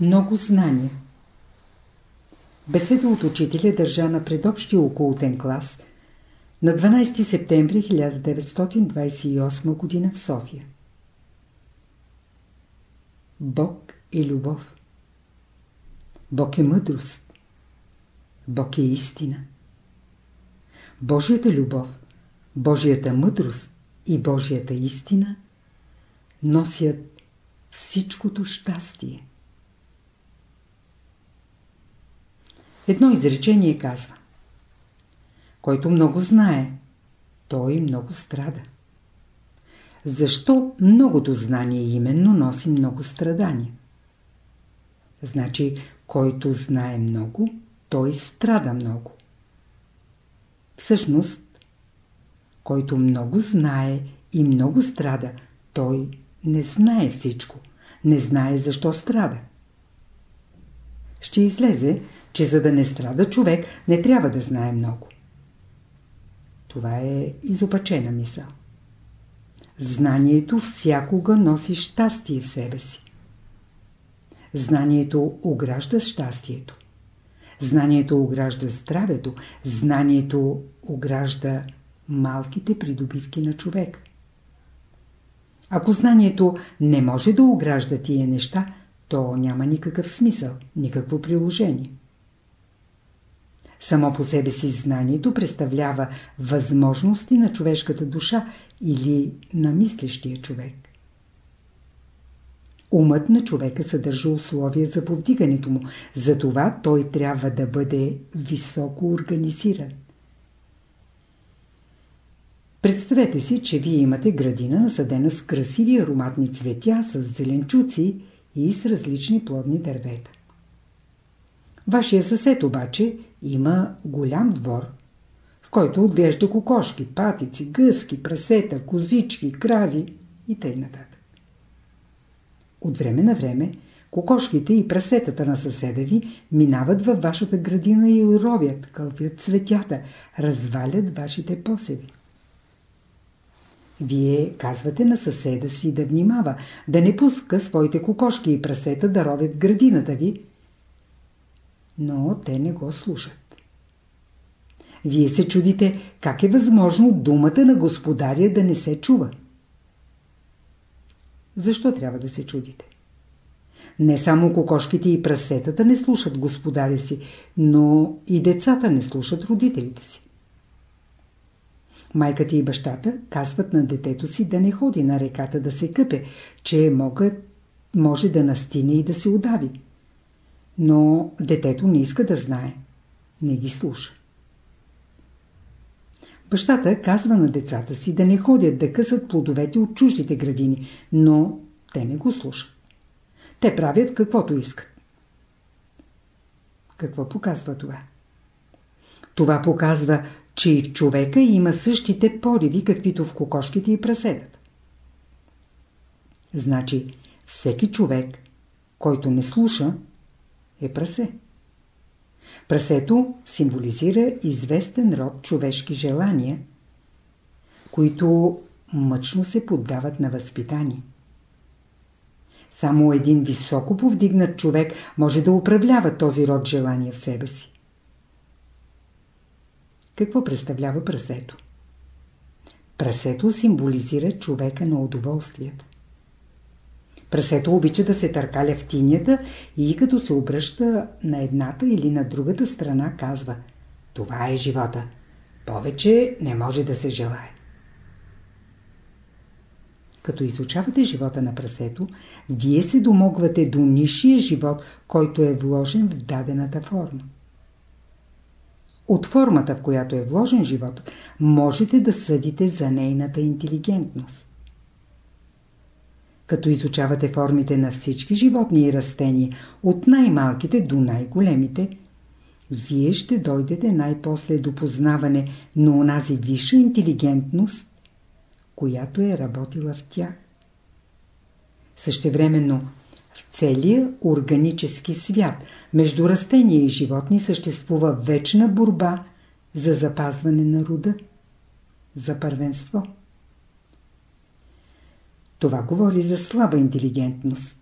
Много знания Беседа от учителя държа на предобщия околотен клас на 12 септември 1928 г. в София. Бог е любов. Бог е мъдрост. Бог е истина. Божията любов, Божията мъдрост и Божията истина носят всичкото щастие. Едно изречение казва Който много знае, той много страда. Защо многото знание именно носи много страдания? Значи, който знае много, той страда много. Всъщност, който много знае и много страда, той не знае всичко, не знае защо страда. Ще излезе, че за да не страда човек, не трябва да знае много. Това е изопачена мисъл. Знанието всякога носи щастие в себе си. Знанието огражда щастието. Знанието огражда здравето. Знанието огражда малките придобивки на човек. Ако знанието не може да огражда тия неща, то няма никакъв смисъл, никакво приложение. Само по себе си знанието представлява възможности на човешката душа или на мислещия човек. Умът на човека съдържа условия за повдигането му, затова той трябва да бъде високо организиран. Представете си, че вие имате градина насъдена с красиви ароматни цветя, с зеленчуци и с различни плодни дървета. Вашия съсед обаче има голям двор, в който отглежда кокошки, патици, гъски, прасета, козички, крави и т.н. От време на време кокошките и прасетата на съседа ви минават във вашата градина и ровят, кълвят цветята, развалят вашите посеви. Вие казвате на съседа си да внимава, да не пуска своите кокошки и прасета да ровят градината ви, но те не го слушат. Вие се чудите как е възможно думата на господаря да не се чува. Защо трябва да се чудите? Не само кокошките и прасетата не слушат господаря си, но и децата не слушат родителите си. Майката и бащата казват на детето си да не ходи на реката да се къпе, че могат, може да настине и да се удави. Но детето не иска да знае. Не ги слуша. Бащата казва на децата си да не ходят да късат плодовете от чуждите градини, но те не го слушат. Те правят каквото искат. Какво показва това? Това показва, че и в човека има същите пориви, каквито в кокошките и прасетата. Значи, всеки човек, който не слуша, е прасе. Прасето символизира известен род човешки желания, които мъчно се поддават на възпитание. Само един високо повдигнат човек може да управлява този род желания в себе си. Какво представлява прасето? Прасето символизира човека на удоволствията. Прасето обича да се търкаля в тинята и като се обръща на едната или на другата страна казва Това е живота. Повече не може да се желае. Като изучавате живота на прасето, вие се домогвате до нишия живот, който е вложен в дадената форма. От формата, в която е вложен живот, можете да съдите за нейната интелигентност. Като изучавате формите на всички животни и растения, от най-малките до най-големите, вие ще дойдете най-после до познаване на онази висша интелигентност, която е работила в тях. Същевременно, в целия органически свят, между растения и животни съществува вечна борба за запазване на рода, за първенство. Това говори за слаба интелигентност.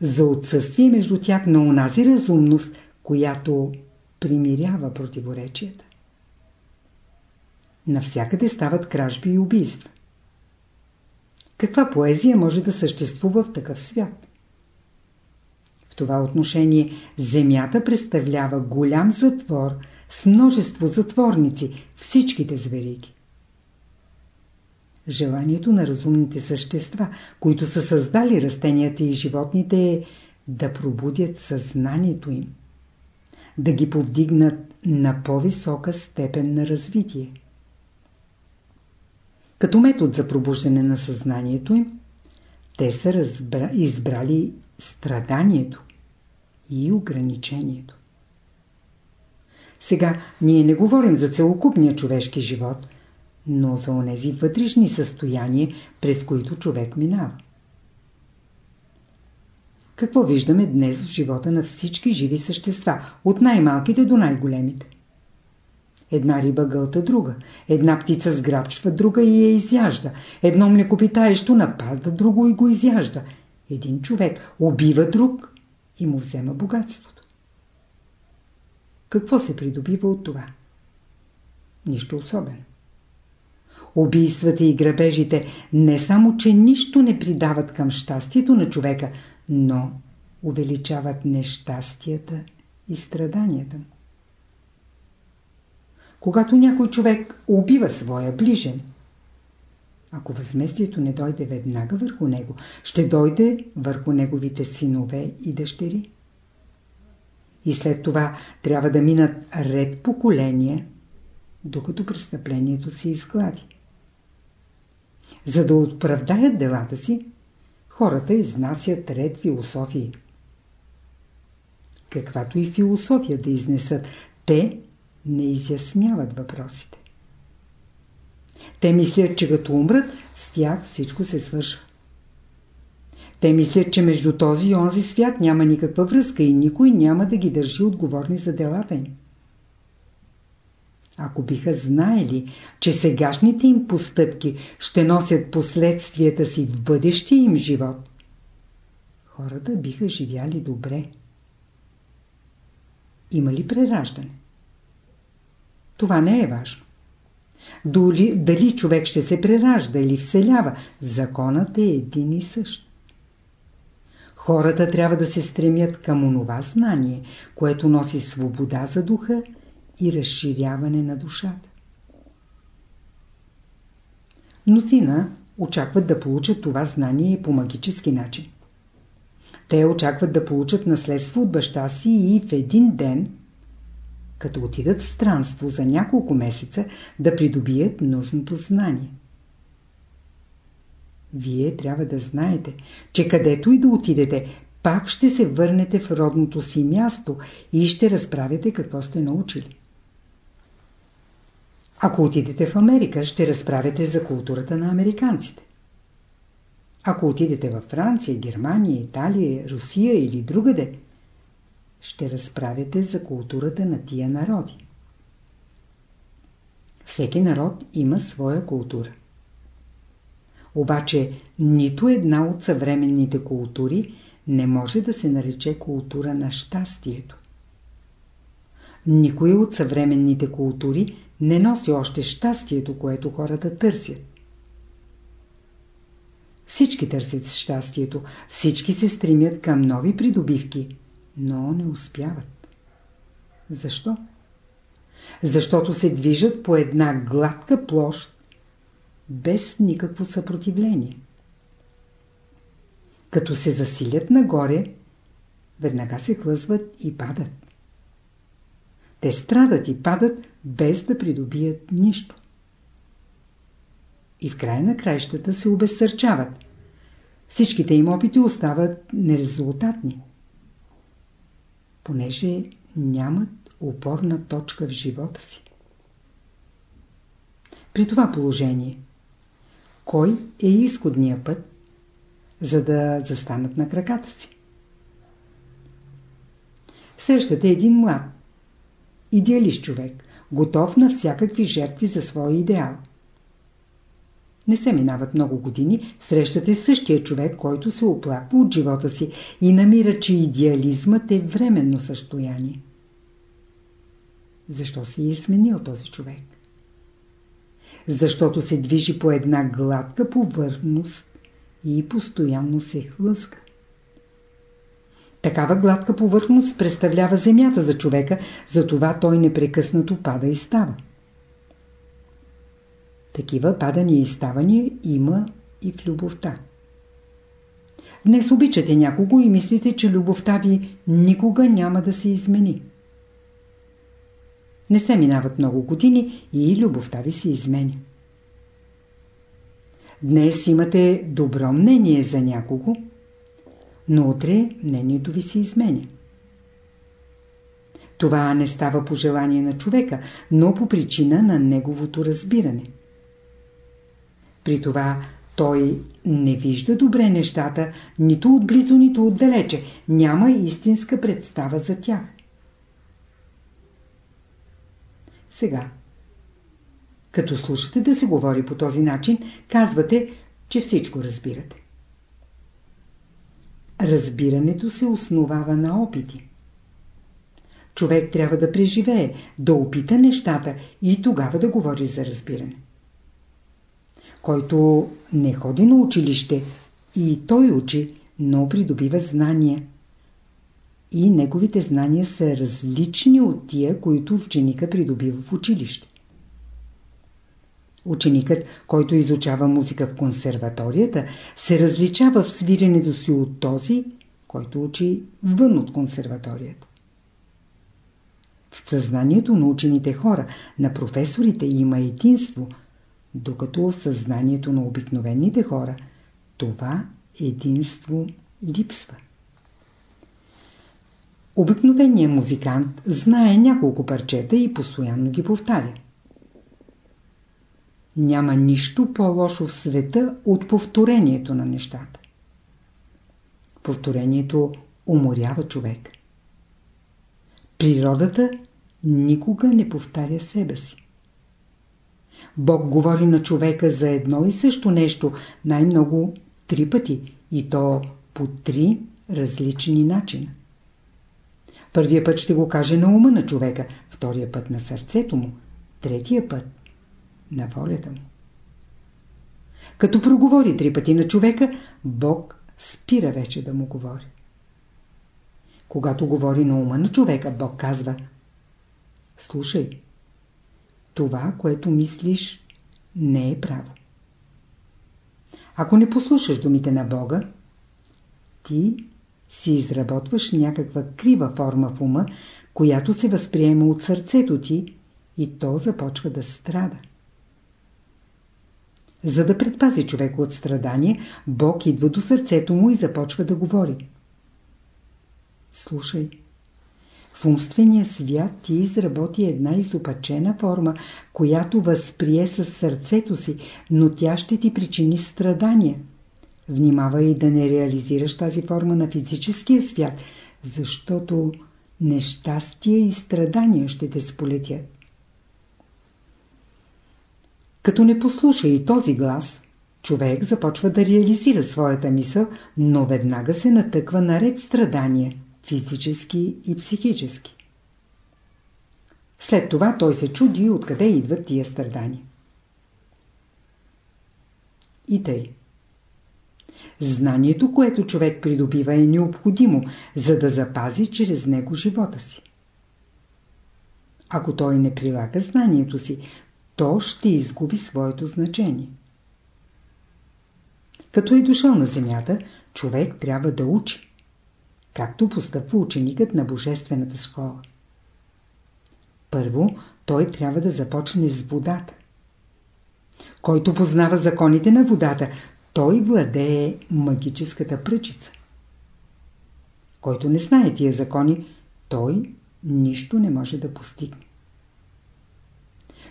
за отсъствие между тях на онази разумност, която примирява противоречията. Навсякъде стават кражби и убийства. Каква поезия може да съществува в такъв свят? В това отношение Земята представлява голям затвор с множество затворници, всичките звериги. Желанието на разумните същества, които са създали растенията и животните е да пробудят съзнанието им, да ги повдигнат на по-висока степен на развитие. Като метод за пробуждане на съзнанието им, те са разбра... избрали страданието и ограничението. Сега ние не говорим за целокупния човешки живот, но за онези вътрешни състояния, през които човек минава. Какво виждаме днес в живота на всички живи същества, от най-малките до най-големите? Една риба гълта друга, една птица сграбчва друга и я изяжда, едно млекопитаещо напада друго и го изяжда, един човек убива друг и му взема богатството. Какво се придобива от това? Нищо особено. Убийствата и грабежите не само, че нищо не придават към щастието на човека, но увеличават нещастията и страданията. Когато някой човек убива своя ближен, ако възместието не дойде веднага върху него, ще дойде върху неговите синове и дъщери. И след това трябва да минат ред поколения, докато престъплението се изглади. За да оправдаят делата си, хората изнасят ред философии. Каквато и философия да изнесат, те не изясняват въпросите. Те мислят, че като умрат, с тях всичко се свършва. Те мислят, че между този и онзи свят няма никаква връзка и никой няма да ги държи отговорни за делата им. Ако биха знаели, че сегашните им постъпки ще носят последствията си в бъдещия им живот, хората биха живяли добре. Има ли прераждане? Това не е важно. Дали, дали човек ще се преражда или вселява, законът е един и същ. Хората трябва да се стремят към онова знание, което носи свобода за духа и разширяване на душата. Мнозина очакват да получат това знание по магически начин. Те очакват да получат наследство от баща си и в един ден, като отидат в странство за няколко месеца, да придобият нужното знание. Вие трябва да знаете, че където и да отидете, пак ще се върнете в родното си място и ще разправяте какво сте научили. Ако отидете в Америка, ще разправяте за културата на американците. Ако отидете във Франция, Германия, Италия, Русия или другаде, ще разправяте за културата на тия народи. Всеки народ има своя култура. Обаче нито една от съвременните култури не може да се нарече култура на щастието. Никой от съвременните култури не носи още щастието, което хората търсят. Всички търсят щастието, всички се стремят към нови придобивки, но не успяват. Защо? Защото се движат по една гладка площ, без никакво съпротивление. Като се засилят нагоре, веднага се хлъзват и падат. Те страдат и падат, без да придобият нищо. И в края на краищата се обезсърчават. Всичките им опити остават нерезултатни. Понеже нямат опорна точка в живота си. При това положение, кой е изходният път, за да застанат на краката си? Срещате един млад, идеалист човек, готов на всякакви жертви за своя идеал. Не се минават много години, срещате същия човек, който се оплаква от живота си и намира, че идеализмът е временно състояние. Защо се е сменил този човек? Защото се движи по една гладка повърхност и постоянно се хлъска. Такава гладка повърхност представлява земята за човека, затова той непрекъснато пада и става. Такива падания и ставания има и в любовта. Днес обичате някого и мислите, че любовта ви никога няма да се измени. Не се минават много години и любовта ви се изменя. Днес имате добро мнение за някого, но утре мнението ви се изменя. Това не става по желание на човека, но по причина на неговото разбиране. При това той не вижда добре нещата, нито отблизо, нито отдалече. Няма истинска представа за тях. Сега, като слушате да се говори по този начин, казвате, че всичко разбирате. Разбирането се основава на опити. Човек трябва да преживее, да опита нещата и тогава да говори за разбиране който не ходи на училище и той учи, но придобива знания. И неговите знания са различни от тия, които ученика придобива в училище. Ученикът, който изучава музика в консерваторията, се различава в свиренето си от този, който учи вън от консерваторията. В съзнанието на учените хора, на професорите има единство – докато в съзнанието на обикновените хора това единство липсва. Обикновеният музикант знае няколко парчета и постоянно ги повтаря. Няма нищо по-лошо в света от повторението на нещата. Повторението уморява човек. Природата никога не повтаря себе си. Бог говори на човека за едно и също нещо най-много три пъти и то по три различни начина. Първия път ще го каже на ума на човека, втория път на сърцето му, третия път на волята му. Като проговори три пъти на човека, Бог спира вече да му говори. Когато говори на ума на човека, Бог казва Слушай, това, което мислиш, не е право. Ако не послушаш думите на Бога, ти си изработваш някаква крива форма в ума, която се възприема от сърцето ти и то започва да страда. За да предпази човек от страдание, Бог идва до сърцето му и започва да говори. Слушай. В умствения свят ти изработи една изопачена форма, която възприе със сърцето си, но тя ще ти причини страдания. Внимавай да не реализираш тази форма на физическия свят, защото нещастия и страдания ще те сполетят. Като не послуша и този глас, човек започва да реализира своята мисъл, но веднага се натъква наред страдания – физически и психически. След това той се чуди откъде идват тия страдания. И тъй. Знанието, което човек придобива е необходимо, за да запази чрез него живота си. Ако той не прилага знанието си, то ще изгуби своето значение. Като е дошъл на земята, човек трябва да учи както постъпва ученикът на Божествената школа. Първо, той трябва да започне с водата. Който познава законите на водата, той владее магическата пръчица. Който не знае тия закони, той нищо не може да постигне.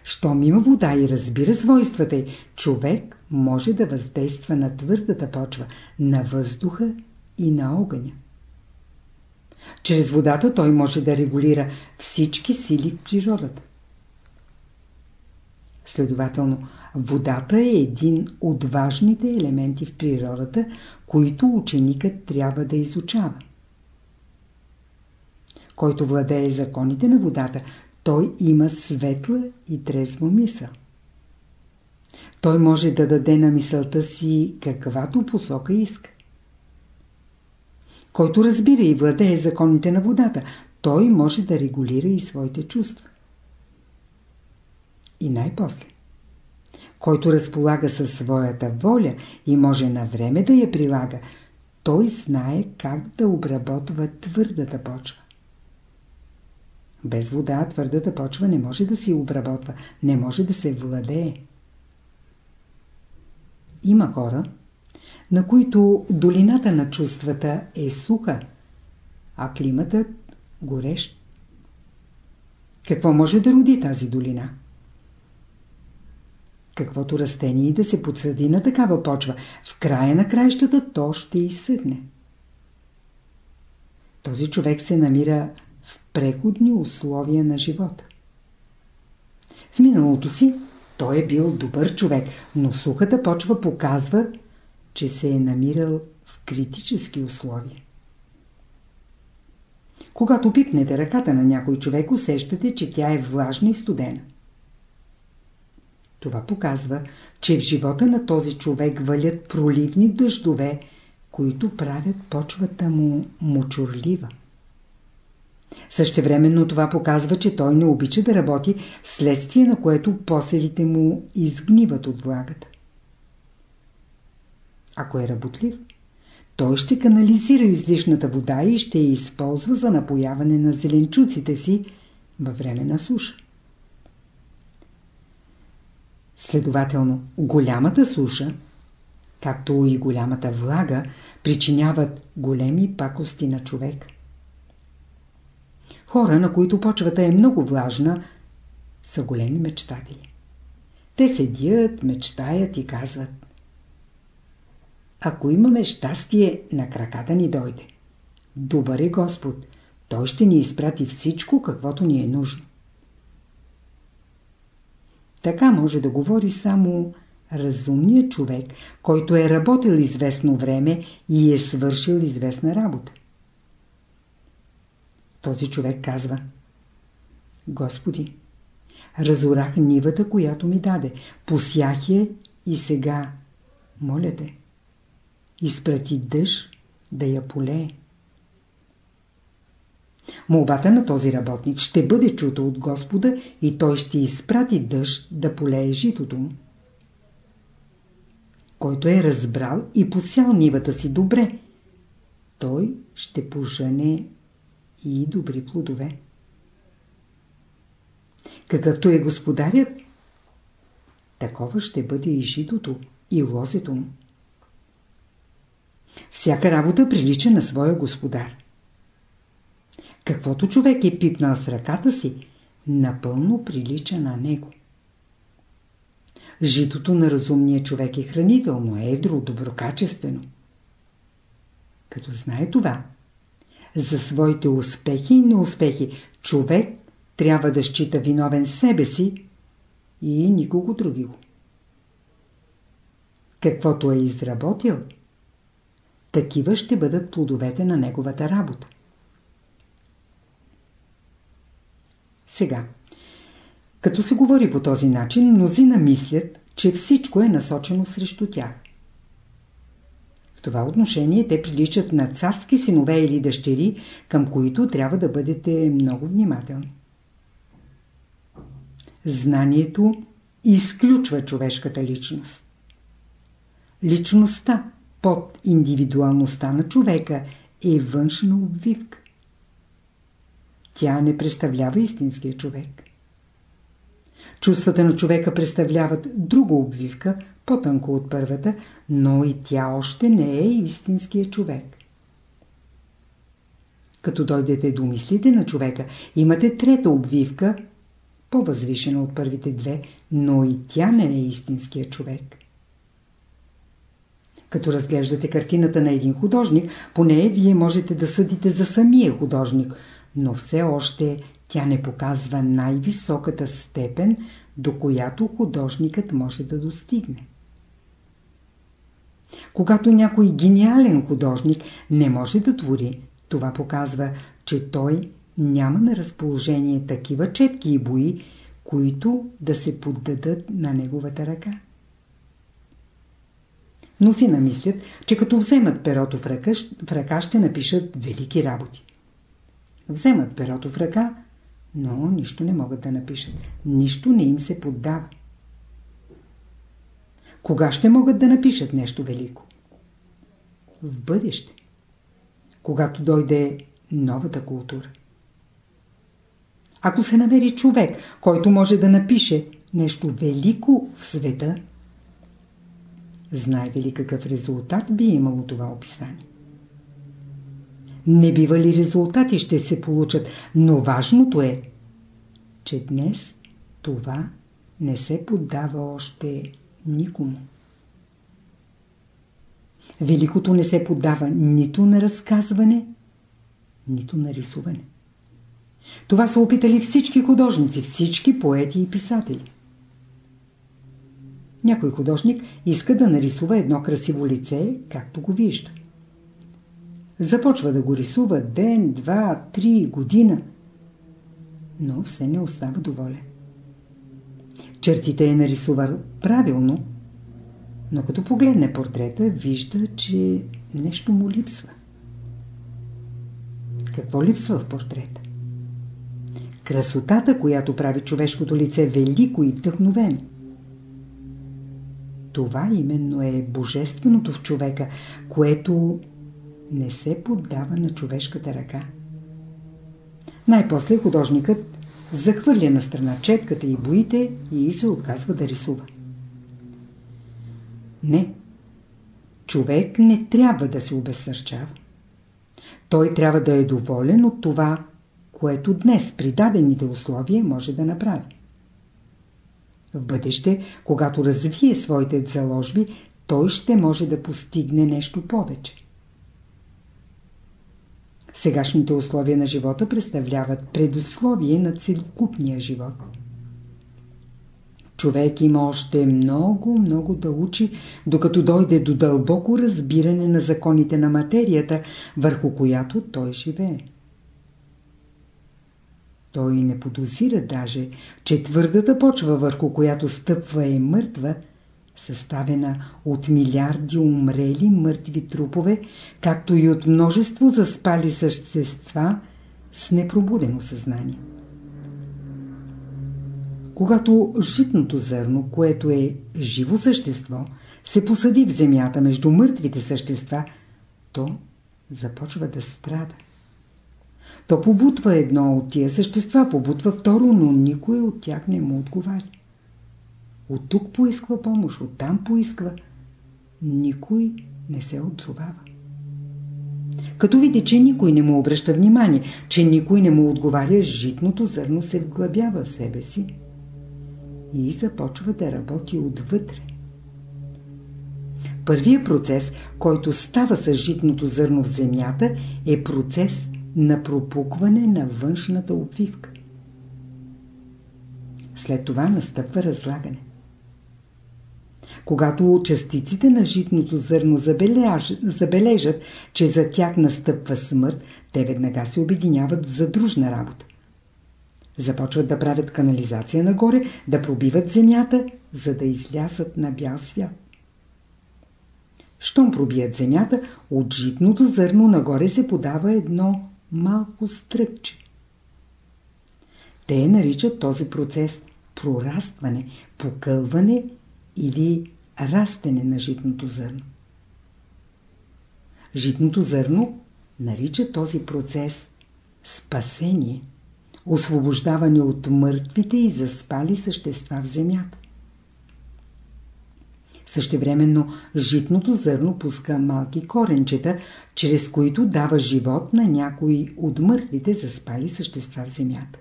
Щом има вода и разбира свойствата й, човек може да въздейства на твърдата почва, на въздуха и на огъня. Чрез водата той може да регулира всички сили в природата. Следователно, водата е един от важните елементи в природата, които ученикът трябва да изучава. Който владее законите на водата, той има светла и трезва мисъл. Той може да даде на мисълта си каквато посока иска. Който разбира и владее законите на водата, той може да регулира и своите чувства. И най-после. Който разполага със своята воля и може на време да я прилага, той знае как да обработва твърдата почва. Без вода твърдата почва не може да се обработва, не може да се владее. Има хора, на които долината на чувствата е суха, а климатът горещ. Какво може да роди тази долина? Каквото растение да се подсъди на такава почва, в края на краищата то ще изсъхне. Този човек се намира преходни условия на живота. В миналото си той е бил добър човек, но сухата почва показва, че се е намирал в критически условия. Когато пипнете ръката на някой човек, усещате, че тя е влажна и студена. Това показва, че в живота на този човек валят проливни дъждове, които правят почвата му мочурлива. Същевременно това показва, че той не обича да работи, вследствие на което посевите му изгниват от влагата. Ако е работлив, той ще канализира излишната вода и ще я използва за напояване на зеленчуците си във време на суша. Следователно, голямата суша, както и голямата влага, причиняват големи пакости на човек. Хора, на които почвата е много влажна, са големи мечтатели. Те седят, мечтаят и казват Ако имаме щастие, на краката ни дойде. Добър е Господ. Той ще ни изпрати всичко, каквото ни е нужно. Така може да говори само разумният човек, който е работил известно време и е свършил известна работа. Този човек казва Господи, разорах нивата, която ми даде, посях я и сега, моля те, изпрати дъжд да я полее. Молбата на този работник ще бъде чута от Господа и той ще изпрати дъжд да полее житото му. Който е разбрал и посял нивата си добре, той ще пожене и добри плодове. Какъвто е господарят, такова ще бъде и житото, и лозето му. Всяка работа прилича на своя господар. Каквото човек е пипнал с ръката си, напълно прилича на него. Житото на разумния човек е хранително, едро, доброкачествено. Като знае това, за своите успехи и неуспехи човек трябва да счита виновен себе си и никого другиго. Каквото е изработил, такива ще бъдат плодовете на неговата работа. Сега, като се говори по този начин, мнозина мислят, че всичко е насочено срещу тях. Това отношение те приличат на царски синове или дъщери, към които трябва да бъдете много внимателни. Знанието изключва човешката личност. Личността под индивидуалността на човека е външна обвивка. Тя не представлява истинския човек. Чувствата на човека представляват друга обвивка, по-тънко от първата, но и тя още не е истинския човек. Като дойдете до мислите на човека, имате трета обвивка, по-възвишена от първите две, но и тя не е истинския човек. Като разглеждате картината на един художник, поне вие можете да съдите за самия художник – но все още тя не показва най-високата степен, до която художникът може да достигне. Когато някой гениален художник не може да твори, това показва, че той няма на разположение такива четки и бои, които да се поддадат на неговата ръка. Но си намислят, че като вземат перото в ръка, в ръка ще напишат велики работи. Вземат перото в ръка, но нищо не могат да напишат. Нищо не им се поддава. Кога ще могат да напишат нещо велико? В бъдеще. Когато дойде новата култура. Ако се намери човек, който може да напише нещо велико в света, знаете ли какъв резултат би имало това описание? Не бива ли резултати ще се получат, но важното е, че днес това не се поддава още никому. Великото не се поддава нито на разказване, нито на рисуване. Това са опитали всички художници, всички поети и писатели. Някой художник иска да нарисува едно красиво лице, както го вижда. Започва да го рисува ден, два, три, година, но все не остава доволен. Чертите е нарисувал правилно, но като погледне портрета, вижда, че нещо му липсва. Какво липсва в портрета? Красотата, която прави човешкото лице велико и вдъхновено. Това именно е божественото в човека, което не се поддава на човешката ръка. Най-после художникът захвърля на страна четката и боите и се отказва да рисува. Не. Човек не трябва да се обезсърчава. Той трябва да е доволен от това, което днес при дадените условия може да направи. В бъдеще, когато развие своите заложби, той ще може да постигне нещо повече. Сегашните условия на живота представляват предусловие на целокупния живот. Човек има още много, много да учи, докато дойде до дълбоко разбиране на законите на материята, върху която той живее. Той не подозира даже, че твърдата почва, върху която стъпва е мъртва, съставена от милиарди умрели мъртви трупове, както и от множество заспали същества с непробудено съзнание. Когато житното зърно, което е живо същество, се посади в земята между мъртвите същества, то започва да страда. То побутва едно от тия същества, побутва второ, но никой от тях не му отговаря. От тук поисква помощ, от там поисква. Никой не се отзовава. Като види, че никой не му обръща внимание, че никой не му отговаря, житното зърно се вглъбява в себе си и започва да работи отвътре. Първият процес, който става с житното зърно в земята, е процес на пропукване на външната обвивка. След това настъпва разлагане. Когато частиците на житното зърно забележат, че за тях настъпва смърт, те веднага се обединяват в задружна работа. Започват да правят канализация нагоре, да пробиват земята, за да излясат на бял свят. Щом пробият земята, от житното зърно нагоре се подава едно малко стръпче. Те наричат този процес прорастване, покълване или растене на житното зърно. Житното зърно нарича този процес спасение, освобождаване от мъртвите и заспали същества в земята. Същевременно житното зърно пуска малки коренчета, чрез които дава живот на някои от мъртвите заспали същества в земята.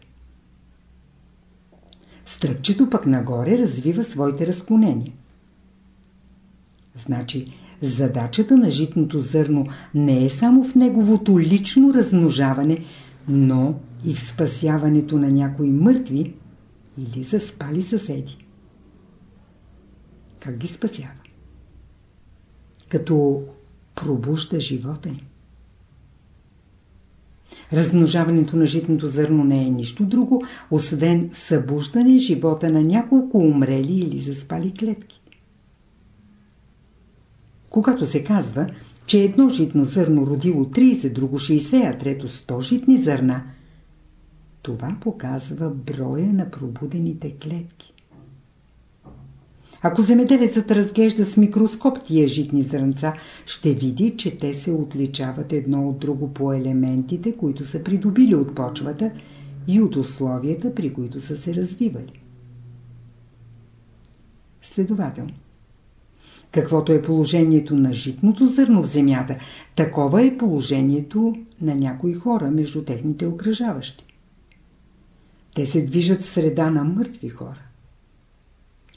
Стръпчето пък нагоре развива своите разклонения. Значи, задачата на житното зърно не е само в неговото лично размножаване, но и в спасяването на някои мъртви, или заспали съседи. Как ги спасява? Като пробужда живота им. Размножаването на житното зърно не е нищо друго, освен събуждане живота на няколко умрели или заспали клетки. Когато се казва, че едно житно зърно родило 30, друго 60, а трето 100 житни зърна, това показва броя на пробудените клетки. Ако земеделецът разглежда с микроскоп тия житни зрънца, ще види, че те се отличават едно от друго по елементите, които са придобили от почвата и от условията, при които са се развивали. Следователно, каквото е положението на житното зърно в земята, такова е положението на някои хора между техните окръжаващи. Те се движат в среда на мъртви хора.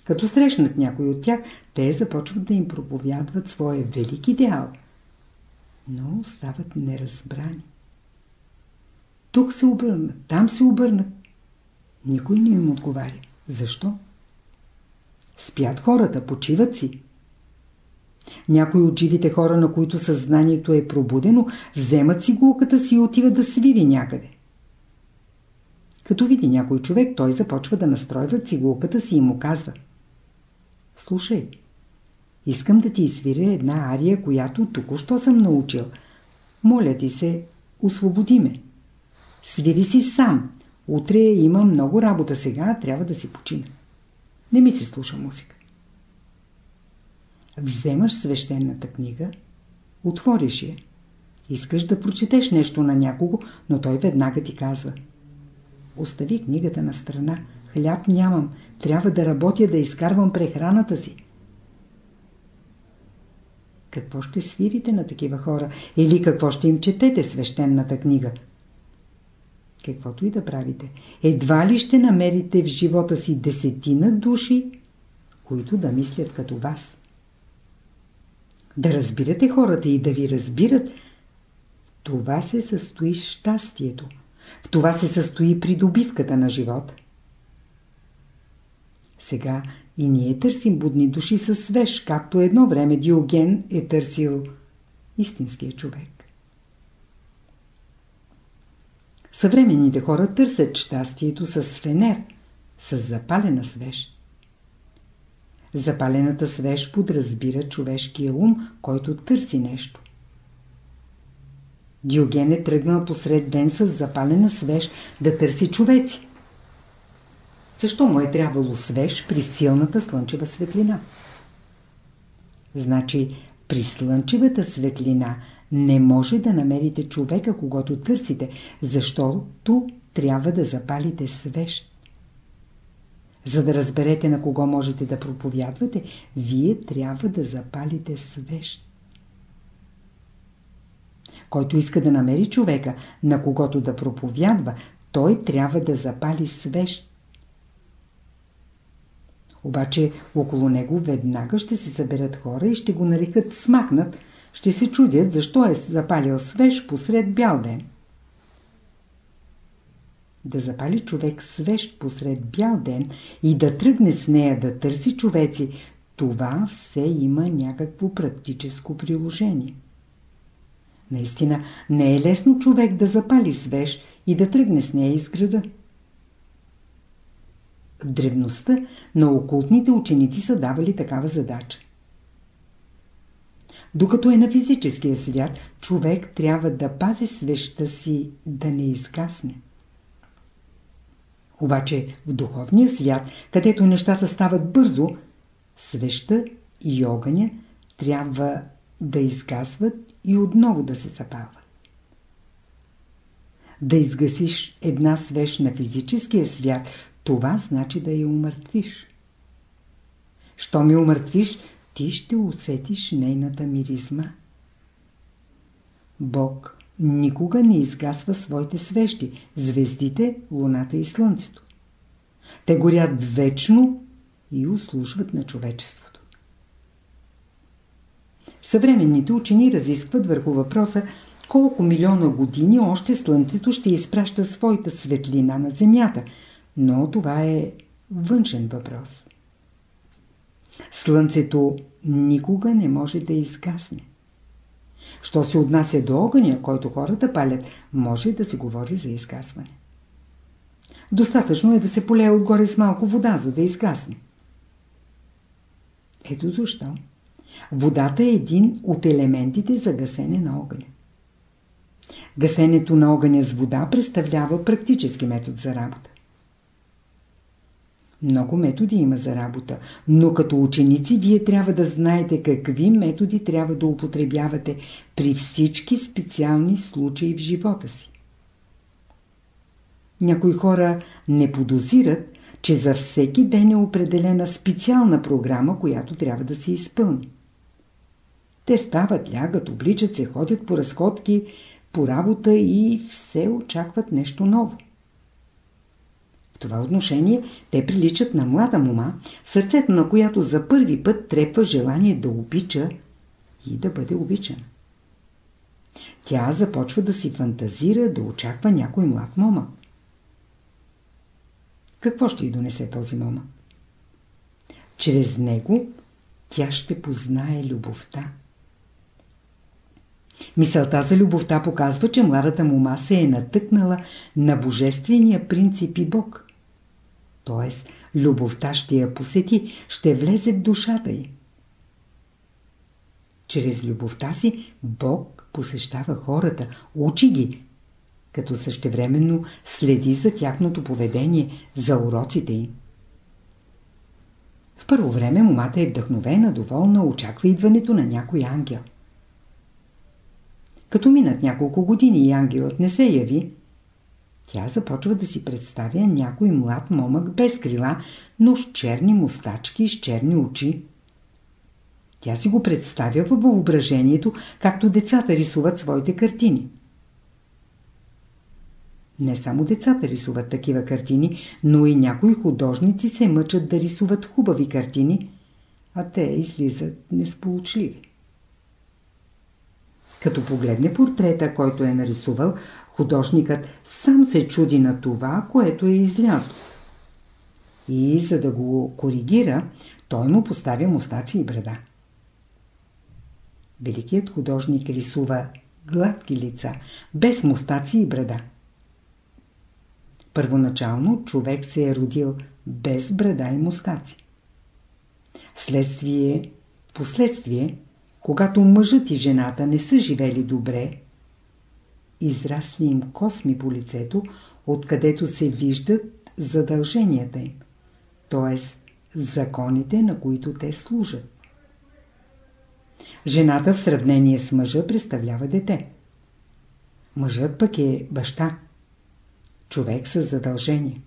Като срещнат някой от тях, те започват да им проповядват своя велик идеал, но остават неразбрани. Тук се обърнат, там се обърнат. Никой не им отговаря. Защо? Спят хората, почиват си. Някои от живите хора, на които съзнанието е пробудено, вземат си гулката си и отиват да свири някъде. Като види някой човек, той започва да настройва цигулката си и му казва Слушай, искам да ти изсвиря една ария, която току-що съм научил. Моля ти се, освободи ме. Свири си сам. Утре има много работа сега, трябва да си почина. Не ми се слуша музика. Вземаш свещената книга, отвориш я. Искаш да прочетеш нещо на някого, но той веднага ти казва – Остави книгата на страна. Хляб нямам. Трябва да работя да изкарвам прехраната си. Какво ще свирите на такива хора? Или какво ще им четете свещената книга? Каквото и да правите. Едва ли ще намерите в живота си десетина души, които да мислят като вас. Да разбирате хората и да ви разбират, това се състои щастието. В това се състои придобивката на живота. Сега и ние търсим будни души със свеж, както едно време Диоген е търсил истинския човек. Съвременните хора търсят щастието с фенер, с запалена свеж. Запалената свеж подразбира човешкия ум, който търси нещо. Диоген е тръгнал посред ден с запалена свеж да търси човеци. Защо му е трябвало свеж при силната слънчева светлина? Значи, при слънчевата светлина не може да намерите човека, когато търсите, защото трябва да запалите свеж. За да разберете на кого можете да проповядвате, вие трябва да запалите свещ. Който иска да намери човека, на когото да проповядва, той трябва да запали свещ. Обаче около него веднага ще се съберат хора и ще го нарекат смахнат, ще се чудят защо е запалил свеж посред бял ден. Да запали човек свещ посред бял ден и да тръгне с нея да търси човеци, това все има някакво практическо приложение. Наистина, не е лесно човек да запали свеж и да тръгне с нея из града. В древността на окултните ученици са давали такава задача. Докато е на физическия свят, човек трябва да пази свеща си да не изгасне. Обаче в духовния свят, където нещата стават бързо, свеща и огъня трябва да изгасват и отново да се запалват. Да изгасиш една свеж на физическия свят, това значи да я умъртвиш. Що ми умъртвиш, ти ще усетиш нейната миризма. Бог никога не изгасва своите свещи, звездите, луната и слънцето. Те горят вечно и услужват на човечеството. Съвременните учени разискват върху въпроса колко милиона години още Слънцето ще изпраща своята светлина на Земята, но това е външен въпрос. Слънцето никога не може да изгасне. Що се отнася до огъня, който хората палят, може да се говори за изгасване. Достатъчно е да се полее отгоре с малко вода, за да изгасне. Ето защо. Водата е един от елементите за гасене на огъня. Гасенето на огъня с вода представлява практически метод за работа. Много методи има за работа, но като ученици вие трябва да знаете какви методи трябва да употребявате при всички специални случаи в живота си. Някои хора не подозират, че за всеки ден е определена специална програма, която трябва да се изпълни. Те стават, лягат, обличат се, ходят по разходки, по работа и все очакват нещо ново. В това отношение те приличат на млада мома, сърцето на която за първи път трепва желание да обича и да бъде обичана. Тя започва да си фантазира, да очаква някой млад мома. Какво ще й донесе този мома? Чрез него тя ще познае любовта. Мисълта за любовта показва, че младата мома се е натъкнала на божествения принцип и Бог. Тоест, любовта ще я посети, ще влезе в душата й. Чрез любовта си Бог посещава хората, учи ги, като същевременно следи за тяхното поведение, за уроците им. В първо време момата е вдъхновена, доволна, очаква идването на някой ангел. Като минат няколко години и ангелът не се яви, тя започва да си представя някой млад момък без крила, но с черни мустачки и с черни очи. Тя си го представя във въображението, както децата рисуват своите картини. Не само децата рисуват такива картини, но и някои художници се мъчат да рисуват хубави картини, а те излизат несполучливи. Като погледне портрета, който е нарисувал, художникът сам се чуди на това, което е излязло. И за да го коригира, той му поставя мустаци и брада. Великият художник рисува гладки лица, без мустаци и брада. Първоначално човек се е родил без брада и мустаци. Следствие, последствие, когато мъжът и жената не са живели добре, израсли им косми по лицето, откъдето се виждат задълженията им, т.е. законите, на които те служат. Жената в сравнение с мъжа представлява дете. Мъжът пък е баща. Човек с задължение.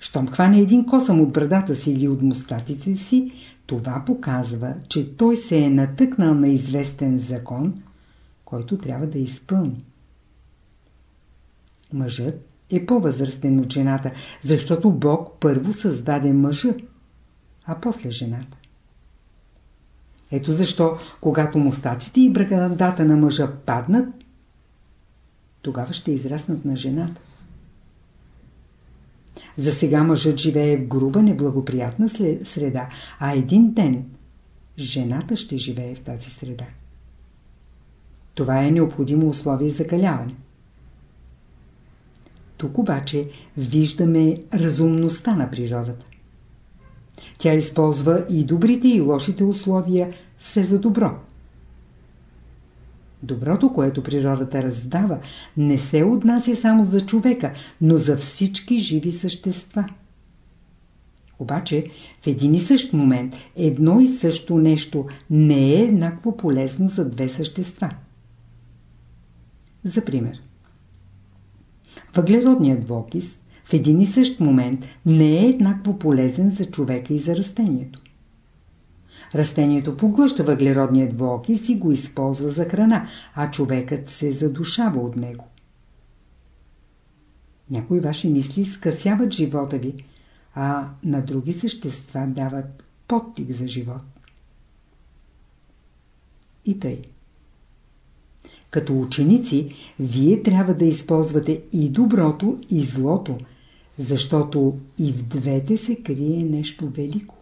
Щом хване един косъм от брадата си или от мустатите си, това показва, че той се е натъкнал на известен закон, който трябва да изпълни. Мъжът е по-възрастен от жената, защото Бог първо създаде мъжа, а после жената. Ето защо, когато мустаците и бракандата на мъжа паднат, тогава ще израснат на жената. За сега мъжът живее в груба, неблагоприятна среда, а един ден жената ще живее в тази среда. Това е необходимо условие за каляване. Тук обаче виждаме разумността на природата. Тя използва и добрите и лошите условия все за добро. Доброто, което природата раздава, не се отнася само за човека, но за всички живи същества. Обаче, в един и същ момент, едно и също нещо не е еднакво полезно за две същества. За пример. Въглеродният двокис в един и същ момент не е еднакво полезен за човека и за растението. Растението поглъща въглеродният двуокис и го използва за храна, а човекът се задушава от него. Някои ваши мисли скъсяват живота ви, а на други същества дават подтик за живот. И тъй. Като ученици, вие трябва да използвате и доброто, и злото, Защото и в двете се крие нещо велико.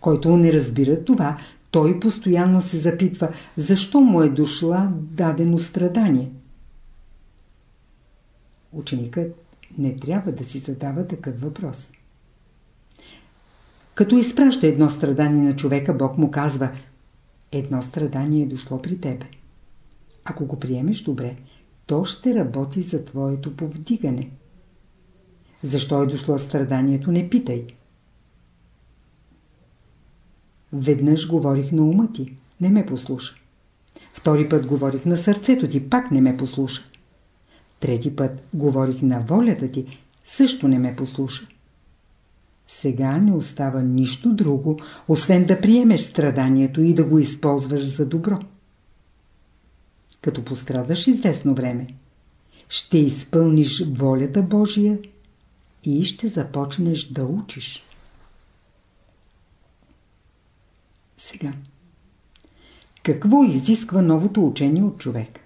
Който не разбира това, той постоянно се запитва, защо му е дошла дадено страдание. Ученикът не трябва да си задава такъв въпрос. Като изпраща едно страдание на човека, Бог му казва Едно страдание е дошло при тебе. Ако го приемеш добре, то ще работи за твоето повдигане. Защо е дошло страданието, не питай. Веднъж говорих на ума ти, не ме послуша. Втори път говорих на сърцето ти, пак не ме послуша. Трети път говорих на волята ти, също не ме послуша. Сега не остава нищо друго, освен да приемеш страданието и да го използваш за добро. Като пострадаш известно време, ще изпълниш волята Божия и ще започнеш да учиш. Сега. Какво изисква новото учение от човек?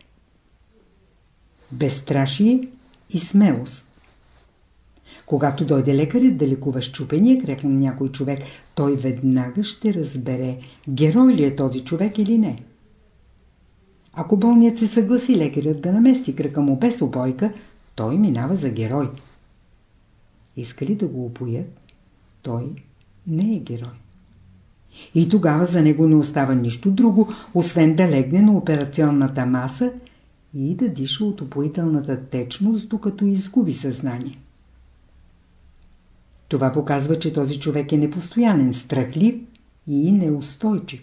Безстрашие и смелост. Когато дойде лекарят да лекува щупения крак на някой човек, той веднага ще разбере, герой ли е този човек или не. Ако болният се съгласи лекарят да намести крака му без обойка, той минава за герой. Иска ли да го опоят, той не е герой. И тогава за него не остава нищо друго, освен да легне на операционната маса и да диша от опоителната течност, докато изгуби съзнание. Това показва, че този човек е непостоянен, страхлив и неустойчив.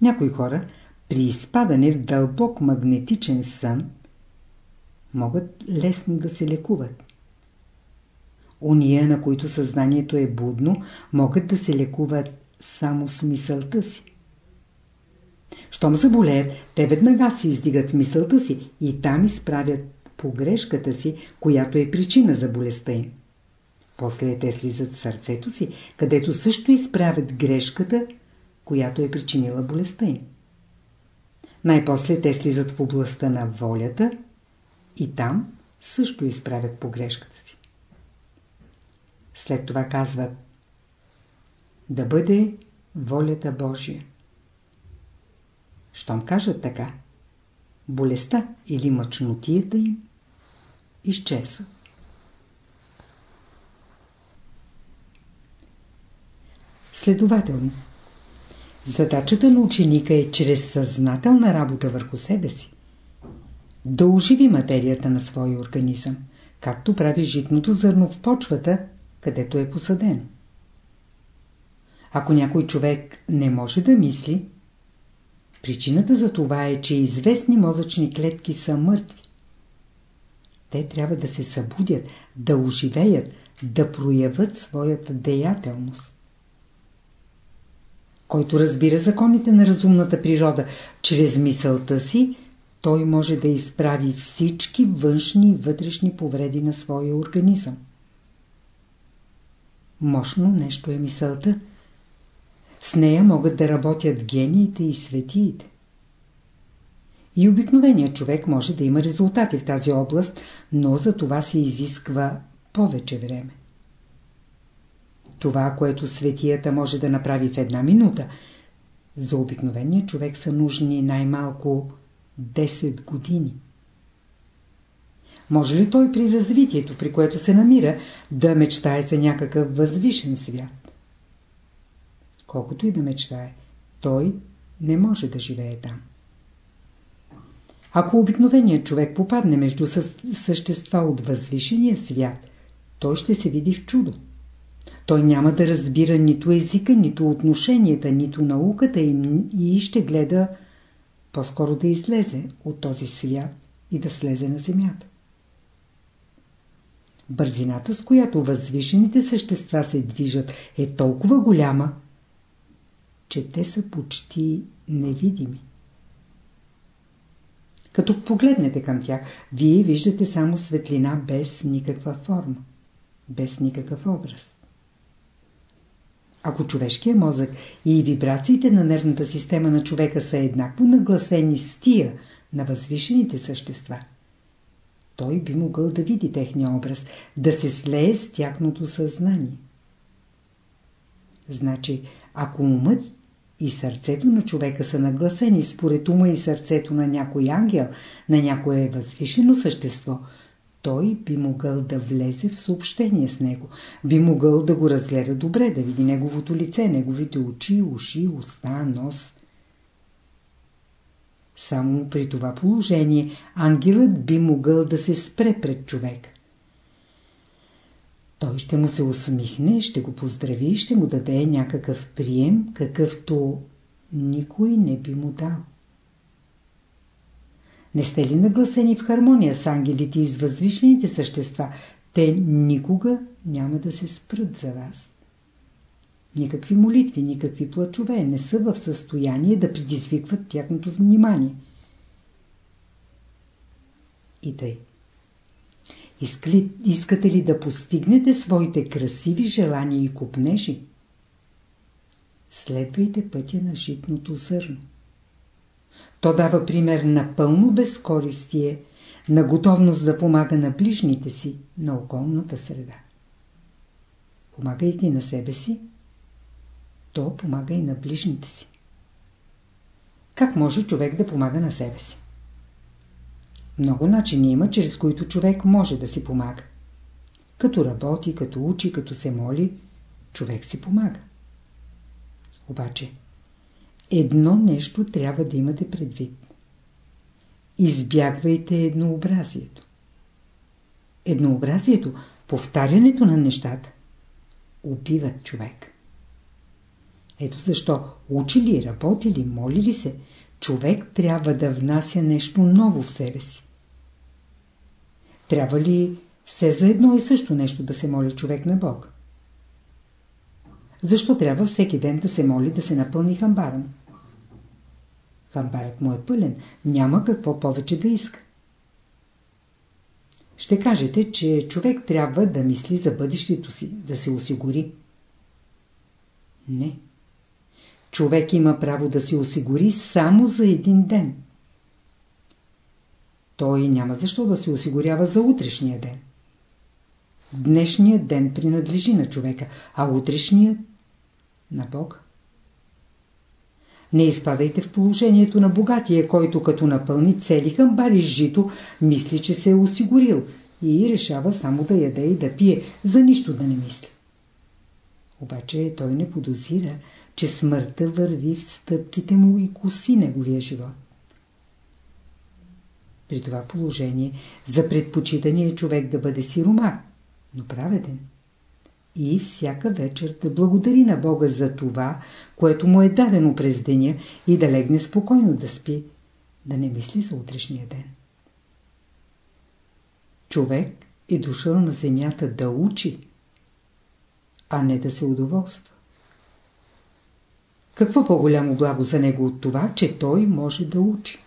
Някои хора при изпадане в дълбок магнетичен сън могат лесно да се лекуват. Уния, на които съзнанието е будно, могат да се лекуват само с мисълта си. Щом заболеят, те веднага си издигат мисълта си и там изправят погрешката си, която е причина за болестта им. После те слизат в сърцето си, където също изправят грешката, която е причинила болестта им. Най-после те слизат в областта на волята и там също изправят погрешката си. След това казват да бъде волята Божия. Щом кажат така, болестта или мъчнотията им изчезва. Следователно, задачата на ученика е чрез съзнателна работа върху себе си да оживи материята на своя организъм, както прави житното зърно в почвата, където е посадено. Ако някой човек не може да мисли, причината за това е, че известни мозъчни клетки са мъртви. Те трябва да се събудят, да оживеят, да проявят своята деятелност. Който разбира законите на разумната природа чрез мисълта си, той може да изправи всички външни и вътрешни повреди на своя организъм. Мощно нещо е мисълта. С нея могат да работят гениите и светиите. И обикновеният човек може да има резултати в тази област, но за това се изисква повече време. Това, което светията може да направи в една минута, за обикновения човек са нужни най-малко 10 години. Може ли той при развитието, при което се намира, да мечтае за някакъв възвишен свят? Колкото и да мечтае, той не може да живее там. Ако обикновеният човек попадне между същества от възвишения свят, той ще се види в чудо. Той няма да разбира нито езика, нито отношенията, нито науката им и ще гледа по-скоро да излезе от този свят и да слезе на земята. Бързината, с която възвишените същества се движат, е толкова голяма, че те са почти невидими. Като погледнете към тях, вие виждате само светлина без никаква форма, без никакъв образ. Ако човешкият мозък и вибрациите на нервната система на човека са еднакво нагласени с тия на възвишените същества – той би могъл да види техния образ, да се слее с тяхното съзнание. Значи, ако умът и сърцето на човека са нагласени според ума и сърцето на някой ангел, на някое възвишено същество, той би могъл да влезе в съобщение с него, би могъл да го разгледа добре, да види неговото лице, неговите очи, уши, уста, нос. Само при това положение ангелът би могъл да се спре пред човек. Той ще му се усмихне, ще го поздрави и ще му даде някакъв прием, какъвто никой не би му дал. Не сте ли нагласени в хармония с ангелите и с възвишените същества? Те никога няма да се спрат за вас. Никакви молитви, никакви плачове не са в състояние да предизвикват тяхното внимание. И тъй. Искате ли да постигнете своите красиви желания и купнежи? Следвайте пътя на житното зърно. То дава пример на пълно безкористие, на готовност да помага на ближните си, на околната среда. Помагайки на себе си, то помага и на ближните си. Как може човек да помага на себе си? Много начини има, чрез които човек може да си помага. Като работи, като учи, като се моли, човек си помага. Обаче, едно нещо трябва да имате предвид. Избягвайте еднообразието. Еднообразието, повтарянето на нещата, убиват човек. Ето защо, учили, работили, молили се, човек трябва да внася нещо ново в себе си. Трябва ли все за едно и също нещо да се моли човек на Бог? Защо трябва всеки ден да се моли да се напълни хамбара му? Хамбарът му е пълен, няма какво повече да иска. Ще кажете, че човек трябва да мисли за бъдещето си, да се осигури. Не. Човек има право да се осигури само за един ден. Той няма защо да се осигурява за утрешния ден. Днешният ден принадлежи на човека, а утрешният – на Бога. Не изпадайте в положението на богатия, който като напълни цели хамбари с жито, мисли, че се е осигурил и решава само да яде и да пие, за нищо да не мисли. Обаче той не подозира, че смъртта върви в стъпките му и коси неговия живот. При това положение за предпочитания човек да бъде сиромак, но праведен. И всяка вечер да благодари на Бога за това, което му е дадено през деня и да легне спокойно да спи, да не мисли за утрешния ден. Човек е дошъл на земята да учи, а не да се удоволства. Какво по-голямо благо за него от това, че той може да учи?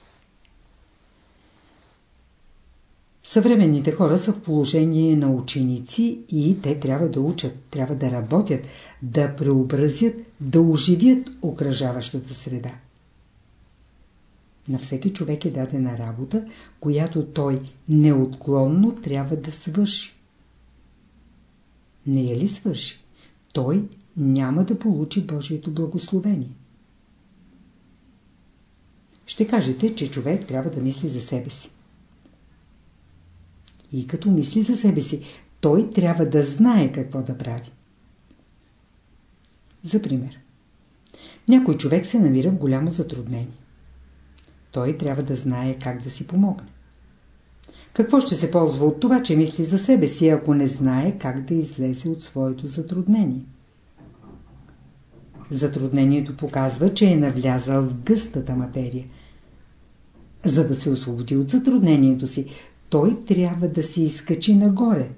Съвременните хора са в положение на ученици и те трябва да учат, трябва да работят, да преобразят, да оживят окръжаващата среда. На всеки човек е дадена работа, която той неотклонно трябва да свърши. Не е ли свърши? Той няма да получи Божието благословение. Ще кажете, че човек трябва да мисли за себе си. И като мисли за себе си, той трябва да знае какво да прави. За пример. Някой човек се намира в голямо затруднение. Той трябва да знае как да си помогне. Какво ще се ползва от това, че мисли за себе си, ако не знае как да излезе от своето затруднение? Затруднението показва, че е навлязал в гъстата материя. За да се освободи от затруднението си, той трябва да се изкачи нагоре,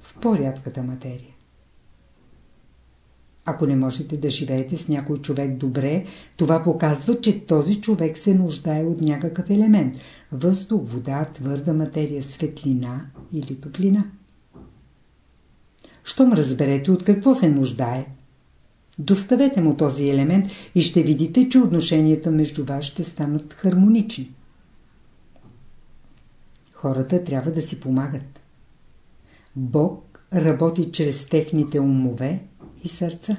в по-рядката материя. Ако не можете да живеете с някой човек добре, това показва, че този човек се нуждае от някакъв елемент – въздух, вода, твърда материя, светлина или топлина. Щом разберете от какво се нуждае, доставете му този елемент и ще видите, че отношенията между вас ще станат хармонични. Хората трябва да си помагат. Бог работи чрез техните умове и сърца.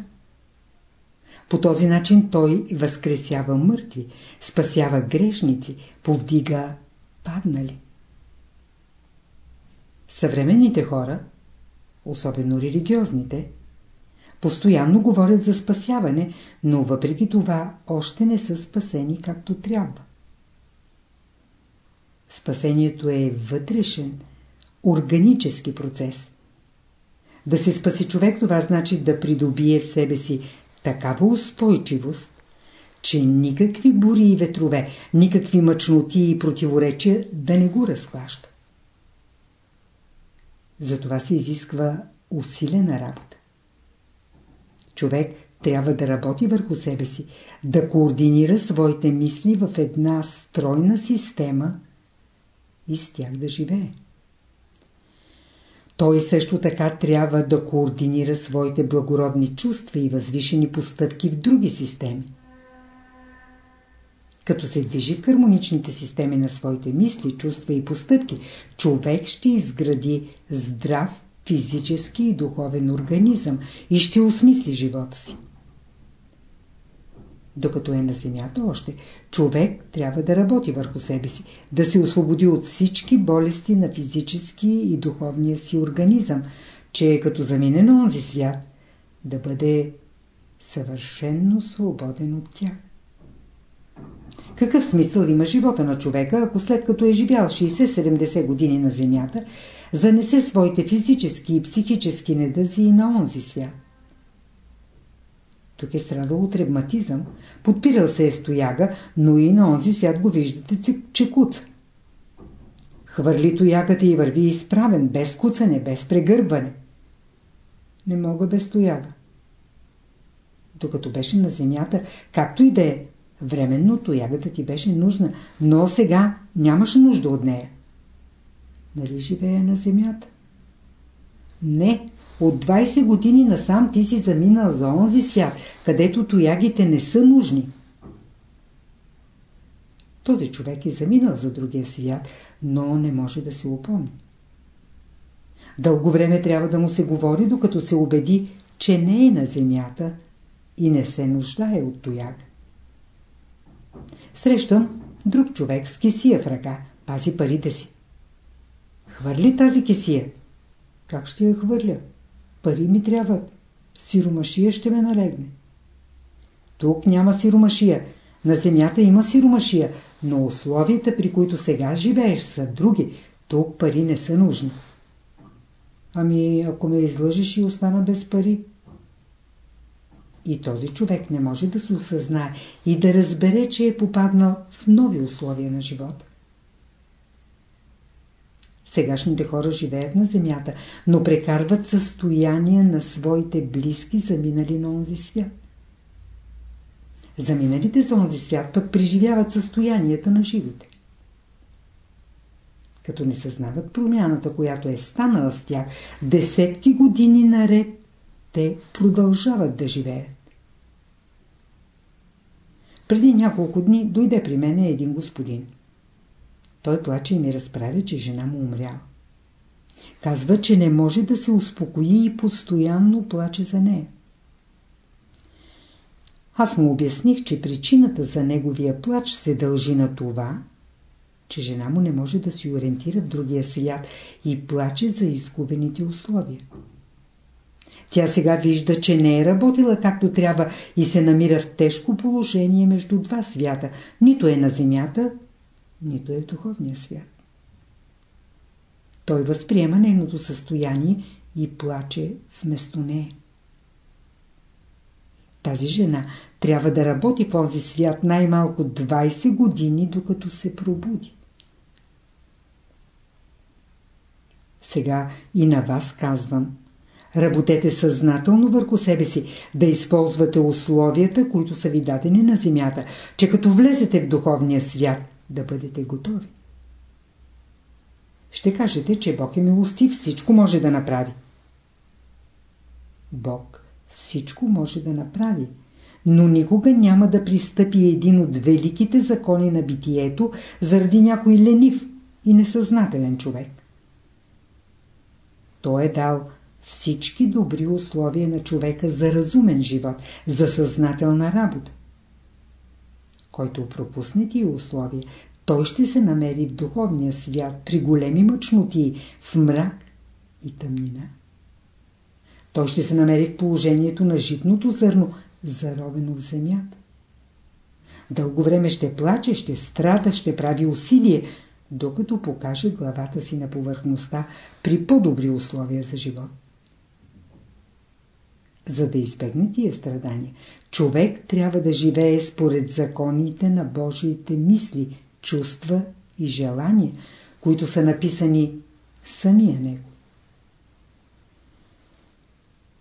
По този начин Той възкресява мъртви, спасява грешници, повдига паднали. Съвременните хора, особено религиозните, постоянно говорят за спасяване, но въпреки това още не са спасени както трябва. Спасението е вътрешен, органически процес. Да се спаси човек, това значи да придобие в себе си такава устойчивост, че никакви бури и ветрове, никакви мъчноти и противоречия да не го разклащат. Затова се изисква усилена работа. Човек трябва да работи върху себе си, да координира своите мисли в една стройна система и с тях да живее. Той също така трябва да координира своите благородни чувства и възвишени постъпки в други системи. Като се движи в хармоничните системи на своите мисли, чувства и постъпки, човек ще изгради здрав физически и духовен организъм и ще осмисли живота си. Докато е на земята още, човек трябва да работи върху себе си, да се освободи от всички болести на физически и духовния си организъм, че е като замине на онзи свят, да бъде съвършенно свободен от тях. Какъв смисъл има живота на човека, ако след като е живял 60-70 години на земята, занесе своите физически и психически недъзи и на онзи свят? Тук е страдал от ревматизъм, подпирал се е стояга, но и на онзи свят го виждате, че куца. Хвърли тоягата и върви изправен, без куцане, без прегърбване. Не мога без тояга. Докато беше на земята, както и да е, временно тоягата ти беше нужна, но сега нямаш нужда от нея. Нали живея на земята? Не, от 20 години насам ти си заминал за онзи свят, където тоягите не са нужни. Този човек е заминал за другия свят, но не може да се упомни. Дълго време трябва да му се говори, докато се убеди, че не е на земята и не се нуждае от тояга. Срещам друг човек с кисия в ръка, пази парите си. Хвърли тази кисия. Как ще я хвърля? Пари ми трябват. Сиромашия ще ме налегне. Тук няма сиромашия. На земята има сиромашия, но условията, при които сега живееш, са други. Тук пари не са нужни. Ами, ако ме излъжеш и остана без пари? И този човек не може да се осъзнае и да разбере, че е попаднал в нови условия на живота. Сегашните хора живеят на земята, но прекарват състояние на своите близки, заминали на онзи свят. Заминалите за онзи свят пък преживяват състоянията на живите. Като не съзнават промяната, която е станала с тях, десетки години наред те продължават да живеят. Преди няколко дни дойде при мене един господин. Той плаче и ми разправя, че жена му умряла. Казва, че не може да се успокои и постоянно плаче за нея. Аз му обясних, че причината за неговия плач се дължи на това, че жена му не може да си ориентира в другия свят и плаче за изгубените условия. Тя сега вижда, че не е работила както трябва и се намира в тежко положение между два свята. Нито е на земята, нито е в духовния свят. Той възприема нейното състояние и плаче вместо нея. Тази жена трябва да работи в този свят най-малко 20 години, докато се пробуди. Сега и на вас казвам. Работете съзнателно върху себе си, да използвате условията, които са ви дадени на земята, че като влезете в духовния свят, да бъдете готови. Ще кажете, че Бог е милостив, всичко може да направи. Бог всичко може да направи, но никога няма да пристъпи един от великите закони на битието заради някой ленив и несъзнателен човек. Той е дал всички добри условия на човека за разумен живот, за съзнателна работа. Който пропусне тия условия, той ще се намери в духовния свят при големи мъчноти, в мрак и тъмнина. Той ще се намери в положението на житното зърно, заровено в земята. Дълго време ще плаче, ще страда, ще прави усилие, докато покаже главата си на повърхността при по-добри условия за живот. За да избегне тия страдания, човек трябва да живее според законите на Божиите мисли, чувства и желания, които са написани в самия него.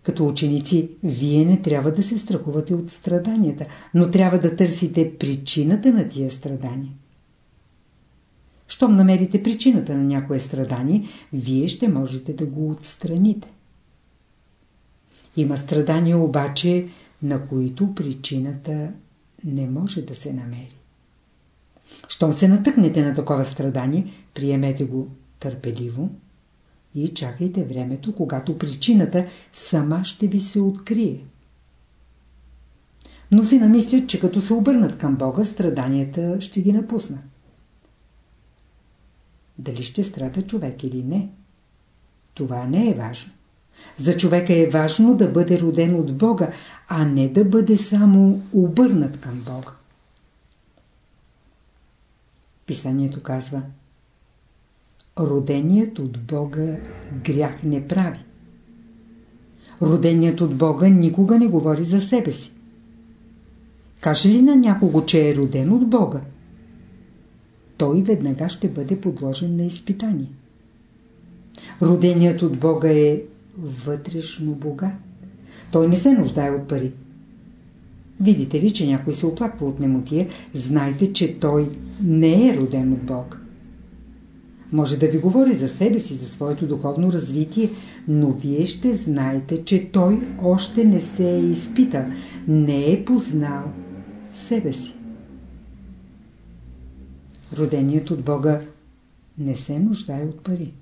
Като ученици, вие не трябва да се страхувате от страданията, но трябва да търсите причината на тия страдания. Щом намерите причината на някое страдание, вие ще можете да го отстраните. Има страдания обаче, на които причината не може да се намери. Щом се натъкнете на такова страдание, приемете го търпеливо и чакайте времето, когато причината сама ще ви се открие. Но си намислят, че като се обърнат към Бога, страданията ще ги напуснат. Дали ще страда човек или не, това не е важно. За човека е важно да бъде роден от Бога, а не да бъде само обърнат към Бога. Писанието казва Роденият от Бога грях не прави. Роденият от Бога никога не говори за себе си. Каже ли на някого, че е роден от Бога, той веднага ще бъде подложен на изпитание. Роденият от Бога е вътрешно богат. Той не се нуждае от пари. Видите ли, че някой се оплаква от немотия, знайте, че той не е роден от Бог. Може да ви говори за себе си, за своето духовно развитие, но вие ще знаете, че той още не се е изпитал, не е познал себе си. Роденият от Бога не се нуждае от пари.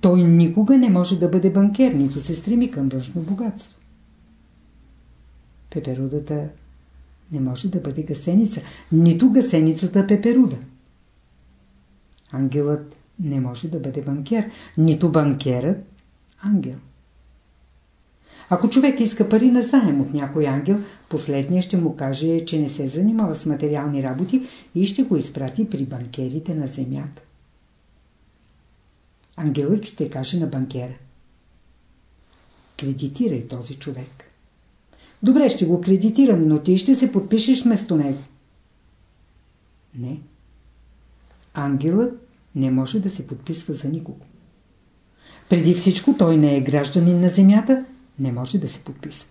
Той никога не може да бъде банкер, нито се стреми към външно богатство. Пеперудата не може да бъде гасеница, нито гасеницата пеперуда. Ангелът не може да бъде банкер, нито банкерът ангел. Ако човек иска пари на заем от някой ангел, последния ще му каже, че не се занимава с материални работи и ще го изпрати при банкерите на земята. Ангелът ще каже на банкера. Кредитирай този човек. Добре, ще го кредитирам, но ти ще се подпишеш вместо него. Не. Ангелът не може да се подписва за никого. Преди всичко той не е гражданин на земята, не може да се подписва.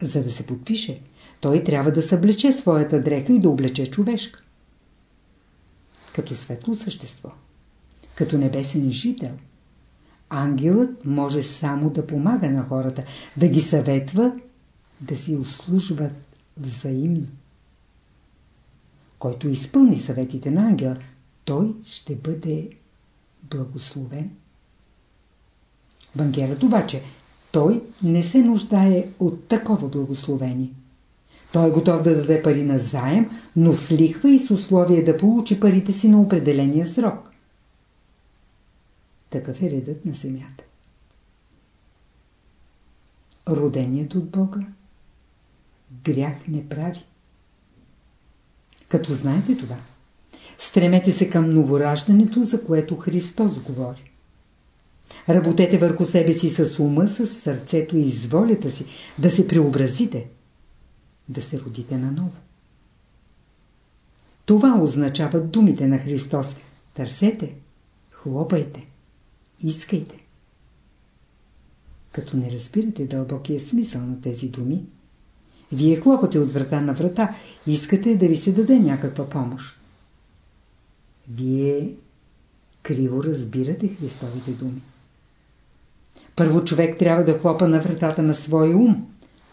За да се подпише, той трябва да съблече своята дреха и да облече човешка. Като светло същество, като небесен жител, ангелът може само да помага на хората, да ги съветва, да си услужват взаимно. Който изпълни съветите на ангела, той ще бъде благословен. Банкерът обаче, той не се нуждае от такова благословение. Той е готов да даде пари на заем, но с лихва и с условие да получи парите си на определения срок. Такъв е редът на земята. Роденият от Бога грях не прави. Като знаете това, стремете се към новораждането, за което Христос говори. Работете върху себе си с ума, с сърцето и с волята си, да се преобразите, да се родите наново. Това означават думите на Христос. Търсете, хлопайте, искайте. Като не разбирате дълбокия смисъл на тези думи, вие хлопате от врата на врата, искате да ви се даде някаква помощ. Вие криво разбирате Христовите думи. Първо човек трябва да хлопа на вратата на своя ум,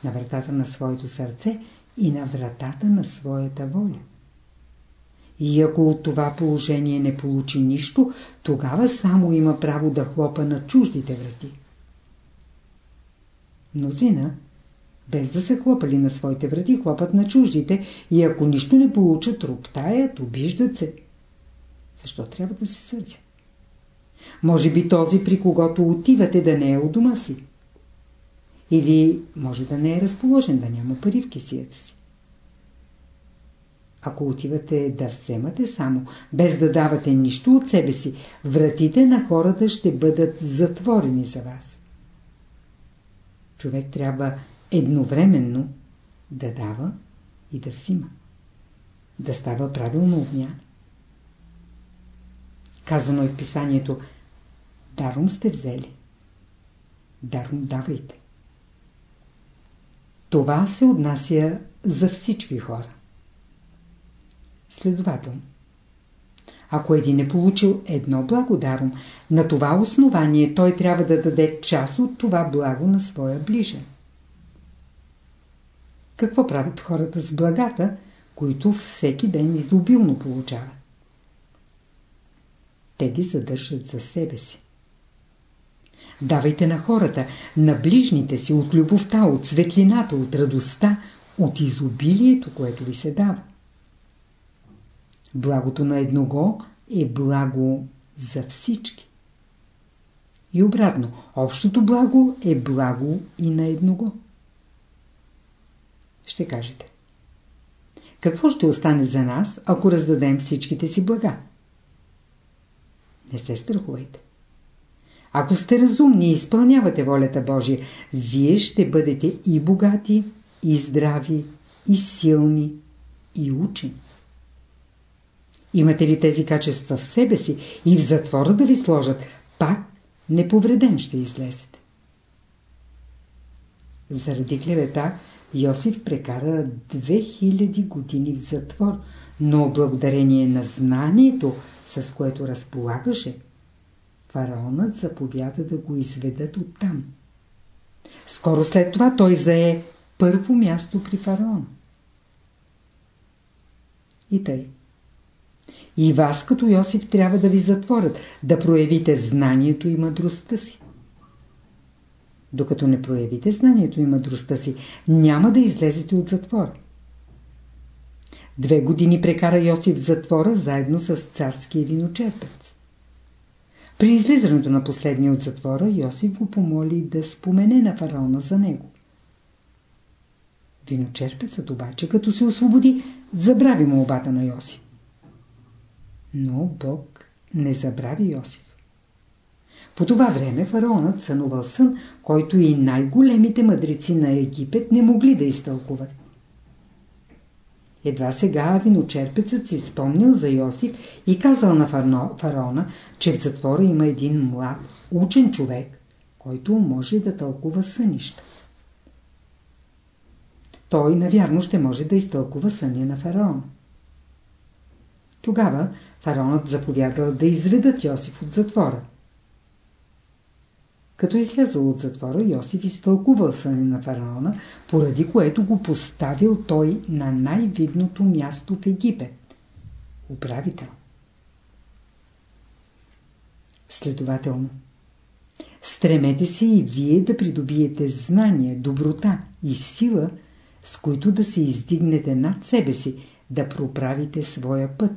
на вратата на своето сърце и на вратата на своята воля. И ако от това положение не получи нищо, тогава само има право да хлопа на чуждите врати. Мнозина, без да се хлопали на своите врати, хлопат на чуждите и ако нищо не получат, роптаят, обиждат се. Защо трябва да се сърдят? Може би този, при когото отивате, да не е у дома си. Или може да не е разположен, да няма пари в кисията си. Ако отивате да вземате само, без да давате нищо от себе си, вратите на хората ще бъдат затворени за вас. Човек трябва едновременно да дава и да взима. Да става правилно обмяна. Казано е в писанието Даром сте взели. Даром давайте. Това се отнася за всички хора. Следователно, ако един е получил едно благодаром, на това основание той трябва да даде част от това благо на своя ближен. Какво правят хората с благата, които всеки ден изобилно получават? Те ги задържат за себе си. Давайте на хората, на ближните си от любовта, от светлината, от радостта, от изобилието, което ви се дава. Благото на едного е благо за всички. И обратно, общото благо е благо и на едного. Ще кажете. Какво ще остане за нас, ако раздадем всичките си блага? Не се страхувайте. Ако сте разумни и изпълнявате волята Божия, вие ще бъдете и богати, и здрави, и силни, и учени. Имате ли тези качества в себе си и в затвора да ви сложат, пак неповреден ще излезете. Заради клевета Йосиф прекара 2000 години в затвор, но благодарение на знанието, с което разполагаше, фараонът заповяда да го изведат оттам. Скоро след това той зае първо място при фараон. И тъй. И вас като Йосиф трябва да ви затворят, да проявите знанието и мъдростта си. Докато не проявите знанието и мъдростта си, няма да излезете от затвора. Две години прекара Йосиф в затвора заедно с царския виночерпец. При излизането на последния от затвора Йосиф го помоли да спомене на фараона за него. Виночерпецът обаче, като се освободи, забрави молбата на Йосиф. Но Бог не забрави Йосиф. По това време фараонът сънувал сън, който и най-големите мъдреци на Египет не могли да изтълкуват. Едва сега виночерпецът си спомнил за Йосиф и казал на фараона, че в затвора има един млад, учен човек, който може да тълкува сънища. Той, навярно, ще може да изтълкува съня на фараона. Тогава фараонът заповядал да изведат Йосиф от затвора. Като излязъл от затвора, Йосиф изтълкувал съня на фараона, поради което го поставил той на най-видното място в Египет – управител. Следователно, стремете се и вие да придобиете знания, доброта и сила, с които да се издигнете над себе си, да проправите своя път.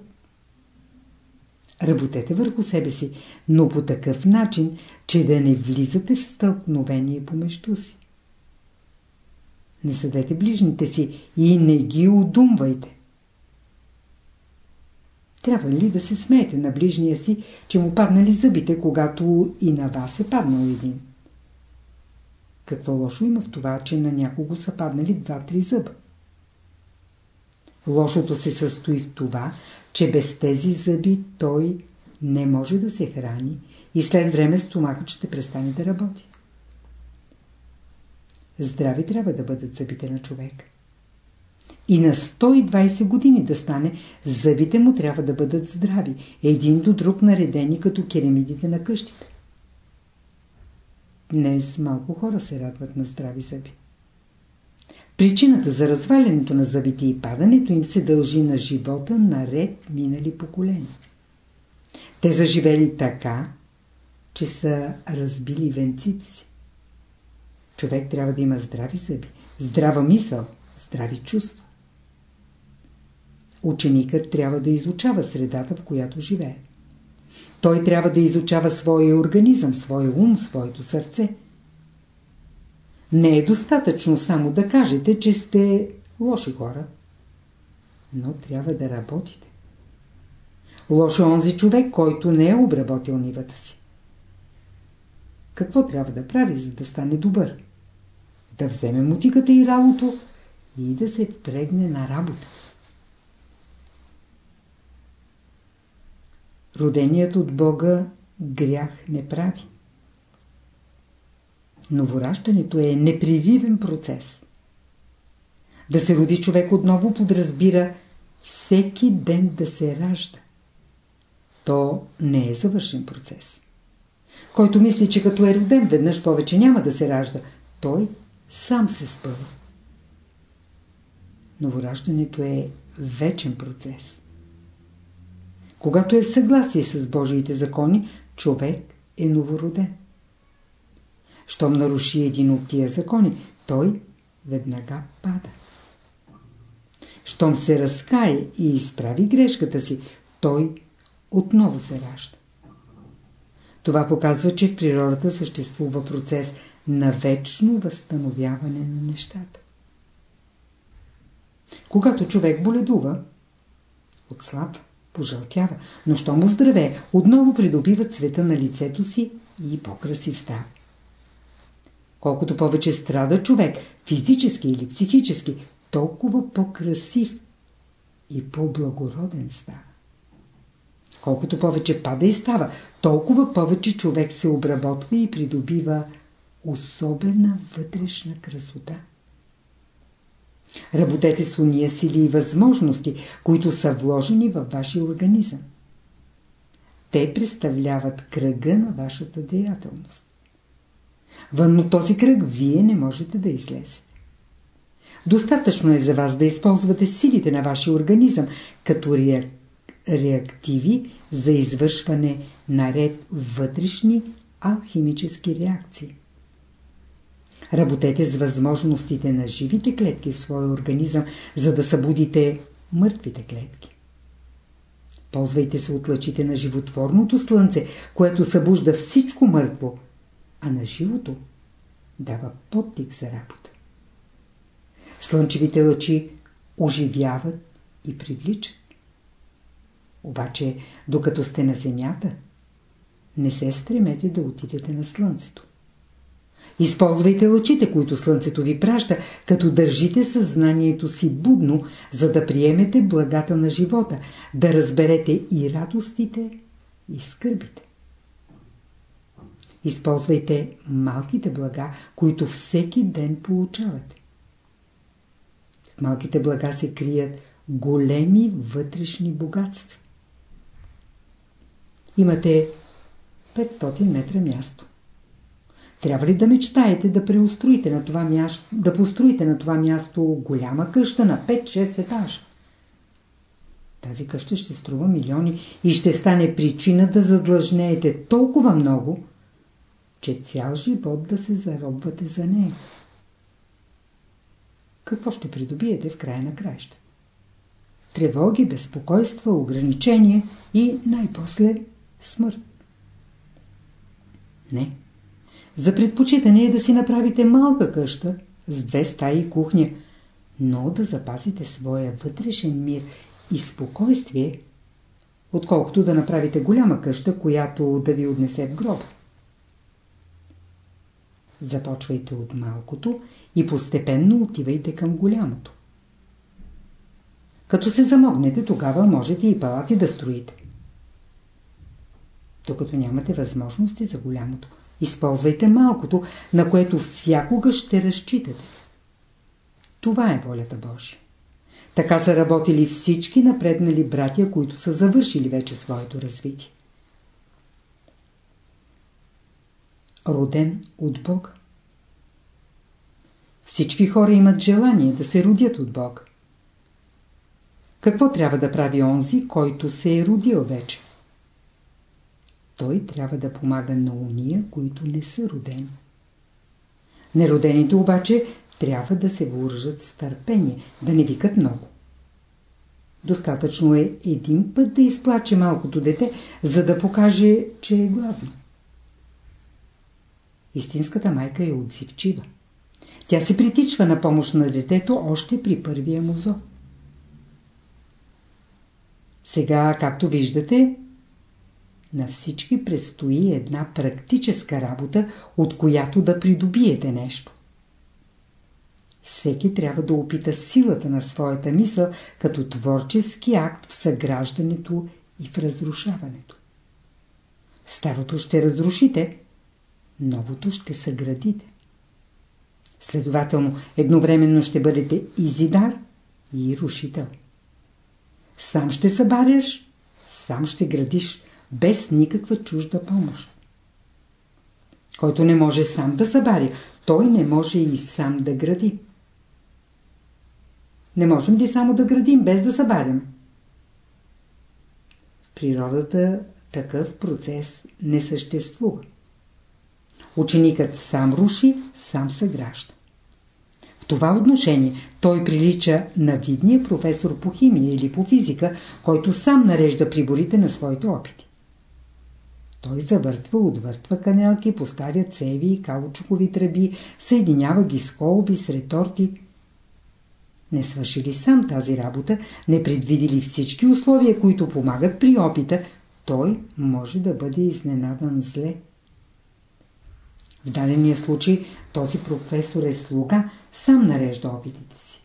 Работете върху себе си, но по такъв начин, че да не влизате в стълкновение помежду си. Не съдете ближните си и не ги удумвайте. Трябва ли да се смеете на ближния си, че му паднали зъбите, когато и на вас е паднал един? Какво лошо има в това, че на някого са паднали два-три зъба? Лошото се състои в това, че без тези зъби той не може да се храни и след време стомахът ще престане да работи. Здрави трябва да бъдат зъбите на човек. И на 120 години да стане, зъбите му трябва да бъдат здрави, един до друг наредени като керамидите на къщите. Днес малко хора се радват на здрави зъби. Причината за развалянето на зъбите и падането им се дължи на живота на ред минали поколения. Те заживели така, че са разбили венците си. Човек трябва да има здрави зъби, здрава мисъл, здрави чувства. Ученикът трябва да изучава средата, в която живее. Той трябва да изучава своя организъм, своя ум, своето сърце. Не е достатъчно само да кажете, че сте лоши хора. Но трябва да работите. Лошо е онзи човек, който не е обработил нивата си. Какво трябва да прави, за да стане добър? Да вземе мутиката и работо и да се впрегне на работа. Роденият от Бога грях не прави. Новоращането е непреривен процес. Да се роди човек отново подразбира всеки ден да се ражда. То не е завършен процес. Който мисли, че като е роден веднъж повече няма да се ражда, той сам се спъва. Новораждането е вечен процес. Когато е в съгласие с Божиите закони, човек е новороден. Щом наруши един от тия закони, той веднага пада. Щом се разкае и изправи грешката си, той отново се ражда. Това показва, че в природата съществува процес на вечно възстановяване на нещата. Когато човек боледува, отслабва пожълтява, но що му здраве, отново придобива цвета на лицето си и по-красив става. Колкото повече страда човек, физически или психически, толкова по-красив и по-благороден става. Колкото повече пада и става, толкова повече човек се обработва и придобива особена вътрешна красота. Работете с уния сили и възможности, които са вложени във вашия организъм. Те представляват кръга на вашата деятелност. Вън този кръг вие не можете да излезете. Достатъчно е за вас да използвате силите на вашия организъм като реактиви за извършване на ред вътрешни алхимически реакции. Работете с възможностите на живите клетки в своя организъм, за да събудите мъртвите клетки. Ползвайте се от лъчите на животворното слънце, което събужда всичко мъртво, а на живото дава подтик за работа. Слънчевите лъчи оживяват и привличат. Обаче, докато сте на земята, не се стремете да отидете на слънцето. Използвайте лъчите, които Слънцето ви праща, като държите съзнанието си будно, за да приемете благата на живота, да разберете и радостите, и скърбите. Използвайте малките блага, които всеки ден получавате. В малките блага се крият големи вътрешни богатства. Имате 500 метра място. Трябва ли да мечтаете да преустроите на това място, да построите на това място голяма къща на 5-6 етажа? Тази къща ще струва милиони и ще стане причина да задлъжнеете толкова много, че цял живот да се заробвате за нея. Какво ще придобиете в края на краища? Тревоги, безпокойства, ограничения и най-после смърт. Не. За предпочитане е да си направите малка къща с две стаи и кухня, но да запазите своя вътрешен мир и спокойствие, отколкото да направите голяма къща, която да ви отнесе в гроб. Започвайте от малкото и постепенно отивайте към голямото. Като се замогнете, тогава можете и палати да строите. Докато нямате възможности за голямото. Използвайте малкото, на което всякога ще разчитате. Това е волята Божия. Така са работили всички напреднали братя, които са завършили вече своето развитие. Роден от Бога. Всички хора имат желание да се родят от Бог. Какво трябва да прави онзи, който се е родил вече? Той трябва да помага на уния, които не са родени. Неродените обаче трябва да се въоръжат с търпение, да не викат много. Достатъчно е един път да изплаче малкото дете, за да покаже, че е гладно. Истинската майка е отзивчива. Тя се притичва на помощ на детето още при първия му зов. Сега, както виждате, на всички предстои една практическа работа, от която да придобиете нещо. Всеки трябва да опита силата на своята мисъл като творчески акт в съграждането и в разрушаването. Старото ще разрушите, новото ще съградите. Следователно, едновременно ще бъдете и зидар, и рушител. Сам ще събаряш, сам ще градиш, без никаква чужда помощ. Който не може сам да събаря, той не може и сам да гради. Не можем ли само да градим, без да събарям? В природата такъв процес не съществува. Ученикът сам руши, сам съгражда. В това отношение той прилича на видния професор по химия или по физика, който сам нарежда приборите на своите опити. Той завъртва, отвъртва канелки, поставя цеви и каучукови тръби, съединява ги с колби, с реторти. Не свърши ли сам тази работа, не предвиди ли всички условия, които помагат при опита, той може да бъде изненадан зле. В дадения случай този професор е слуга, сам нарежда опитите си.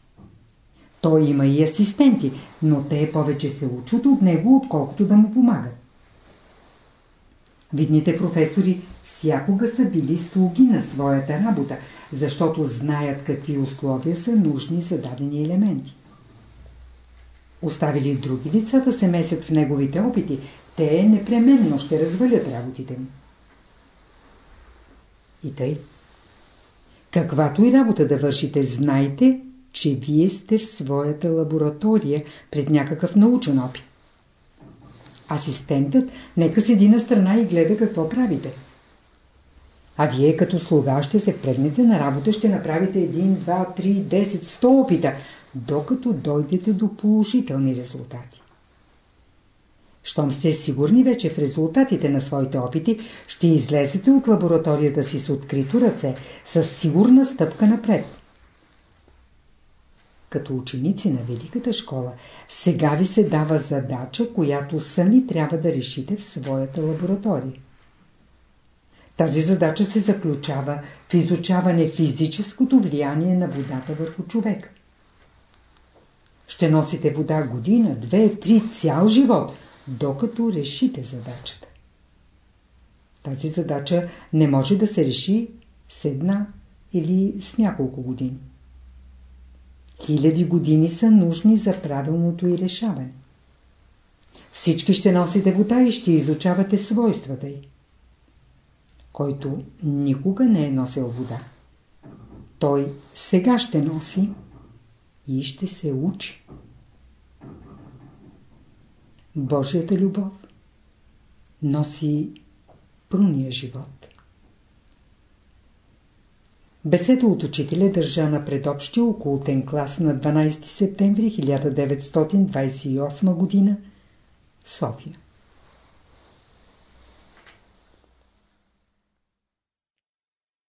Той има и асистенти, но те повече се учат от него, отколкото да му помагат. Видните професори всякога са били слуги на своята работа, защото знаят какви условия са нужни за дадени елементи. Оставили други лица да се месят в неговите опити, те непременно ще развалят работите му. И тъй. Каквато и работа да вършите, знайте, че вие сте в своята лаборатория пред някакъв научен опит. Асистентът нека седи на страна и гледа какво правите. А вие като слуга ще се впрегнете на работа, ще направите 1, 2, 3, 10, 100 опита, докато дойдете до положителни резултати. Щом сте сигурни вече в резултатите на своите опити, ще излезете от лабораторията си с открито ръце, с сигурна стъпка напред. Като ученици на Великата школа, сега ви се дава задача, която сами трябва да решите в своята лаборатория. Тази задача се заключава в изучаване физическото влияние на водата върху човека. Ще носите вода година, две, три, цял живот – докато решите задачата. Тази задача не може да се реши с една или с няколко години. Хиляди години са нужни за правилното и решаване. Всички ще носите вода и ще изучавате свойствата й. Който никога не е носил вода, той сега ще носи и ще се учи. Божията любов носи пълния живот. Беседа от учителя държа на предобщия окултен клас на 12 септември 1928 г. София.